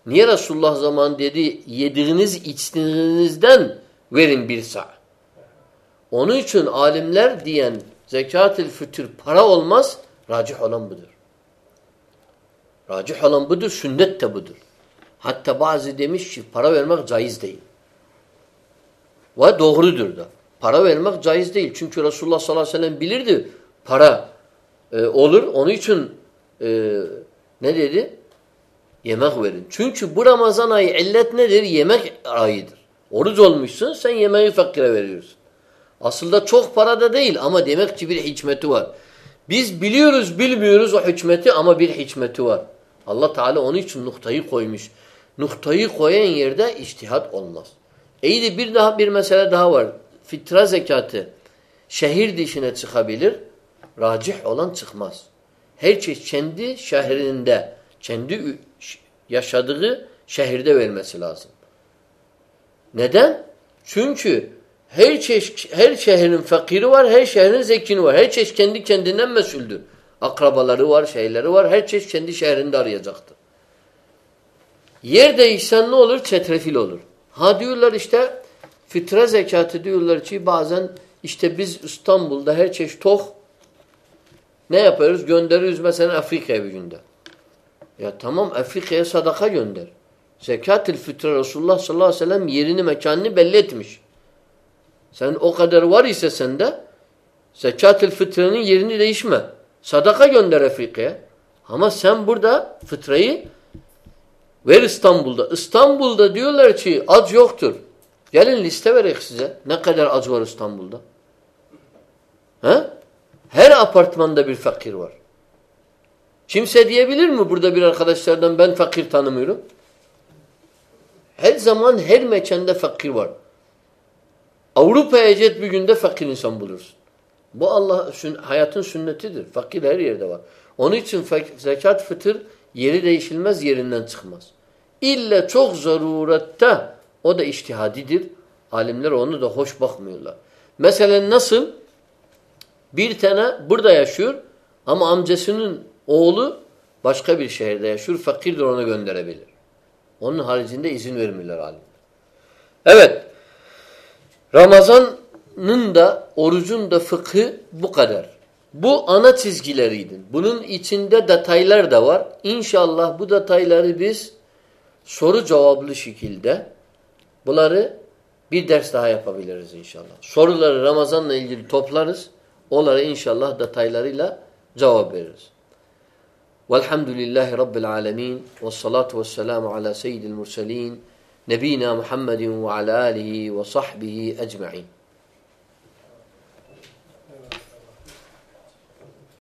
Niye Resulullah zaman dedi yediğiniz içtiğinizden verin bir sağ. Onun için alimler diyen zekat-ül fütür para olmaz, racih olan budur. Racih olan budur, sünnet de budur. Hatta bazı demiş ki para vermek caiz değil. Ve doğrudur da. Para vermek caiz değil. Çünkü Resulullah sallallahu aleyhi ve sellem bilirdi para e, olur. Onun için e, ne dedi? Yemek verin. Çünkü bu Ramazan ayı illet nedir? Yemek ayıdır. Oruç olmuşsun sen yemeği fakire veriyorsun. Aslında çok para da değil ama demek ki bir hikmeti var. Biz biliyoruz bilmiyoruz o hikmeti ama bir hikmeti var. Allah Teala onun için noktayı koymuş. Noktayı koyan yerde iştihat olmaz. İyi de bir daha bir mesele daha var. Fitra zekatı şehir dışına çıkabilir. Racih olan çıkmaz. Her şey kendi şehrinde, kendi yaşadığı şehirde vermesi lazım. Neden? Çünkü her çeşit, her şehrin fakiri var, her şehrin zekini var. Her çeşit kendi kendinden mesuldür. Akrabaları var, şeyleri var. Her çeşit kendi şehrinde arayacaktır. Yer değişsen ne olur? Çetrefil olur. Ha diyorlar işte fitre zekatı diyorlar ki bazen işte biz İstanbul'da her çeşit tok ne yaparız? Gönderiyoruz mesela Afrika'ya bir günde. Ya tamam Afrika'ya sadaka gönder. Zekat-ül fitre Resulullah sallallahu aleyhi ve sellem yerini mekanını belli etmiş. Sen o kadar var ise sende zekat-ül fitrenin yerini değişme. Sadaka gönder Afrika'ya. Ama sen burada fıtrayı ver İstanbul'da. İstanbul'da diyorlar ki ac yoktur. Gelin liste verek size. Ne kadar ac var İstanbul'da? He? Her apartmanda bir fakir var. Kimse diyebilir mi burada bir arkadaşlardan ben fakir tanımıyorum? Her zaman her mekanda fakir var. Avrupa'ya git bir günde fakir insan bulursun. Bu Allah hayatın sünnetidir. Fakir her yerde var. Onun için zekat fıtır yeri değişilmez yerinden çıkmaz. İlle çok zarurette o da iştihadidir. Alimler onu da hoş bakmıyorlar. Mesela nasıl bir tane burada yaşıyor ama amcasının oğlu başka bir şehirde yaşıyor. Fakirdir ona gönderebilir. Onun haricinde izin vermiyorlar alimler. Evet. Ramazan'ın da orucun da fıkhı bu kadar. Bu ana çizgileriydi. Bunun içinde detaylar da var. İnşallah bu detayları biz soru cevaplı şekilde bunları bir ders daha yapabiliriz inşallah. Soruları Ramazan'la ilgili toplarız. Onlara inşallah detaylarıyla cevap veririz. Velhamdülillahi Rabbil alemin. Ve salatu ve selamu ala seyyidil murselin. Nebina Muhammedin ve ala alihi ve sahbihi ecma'in.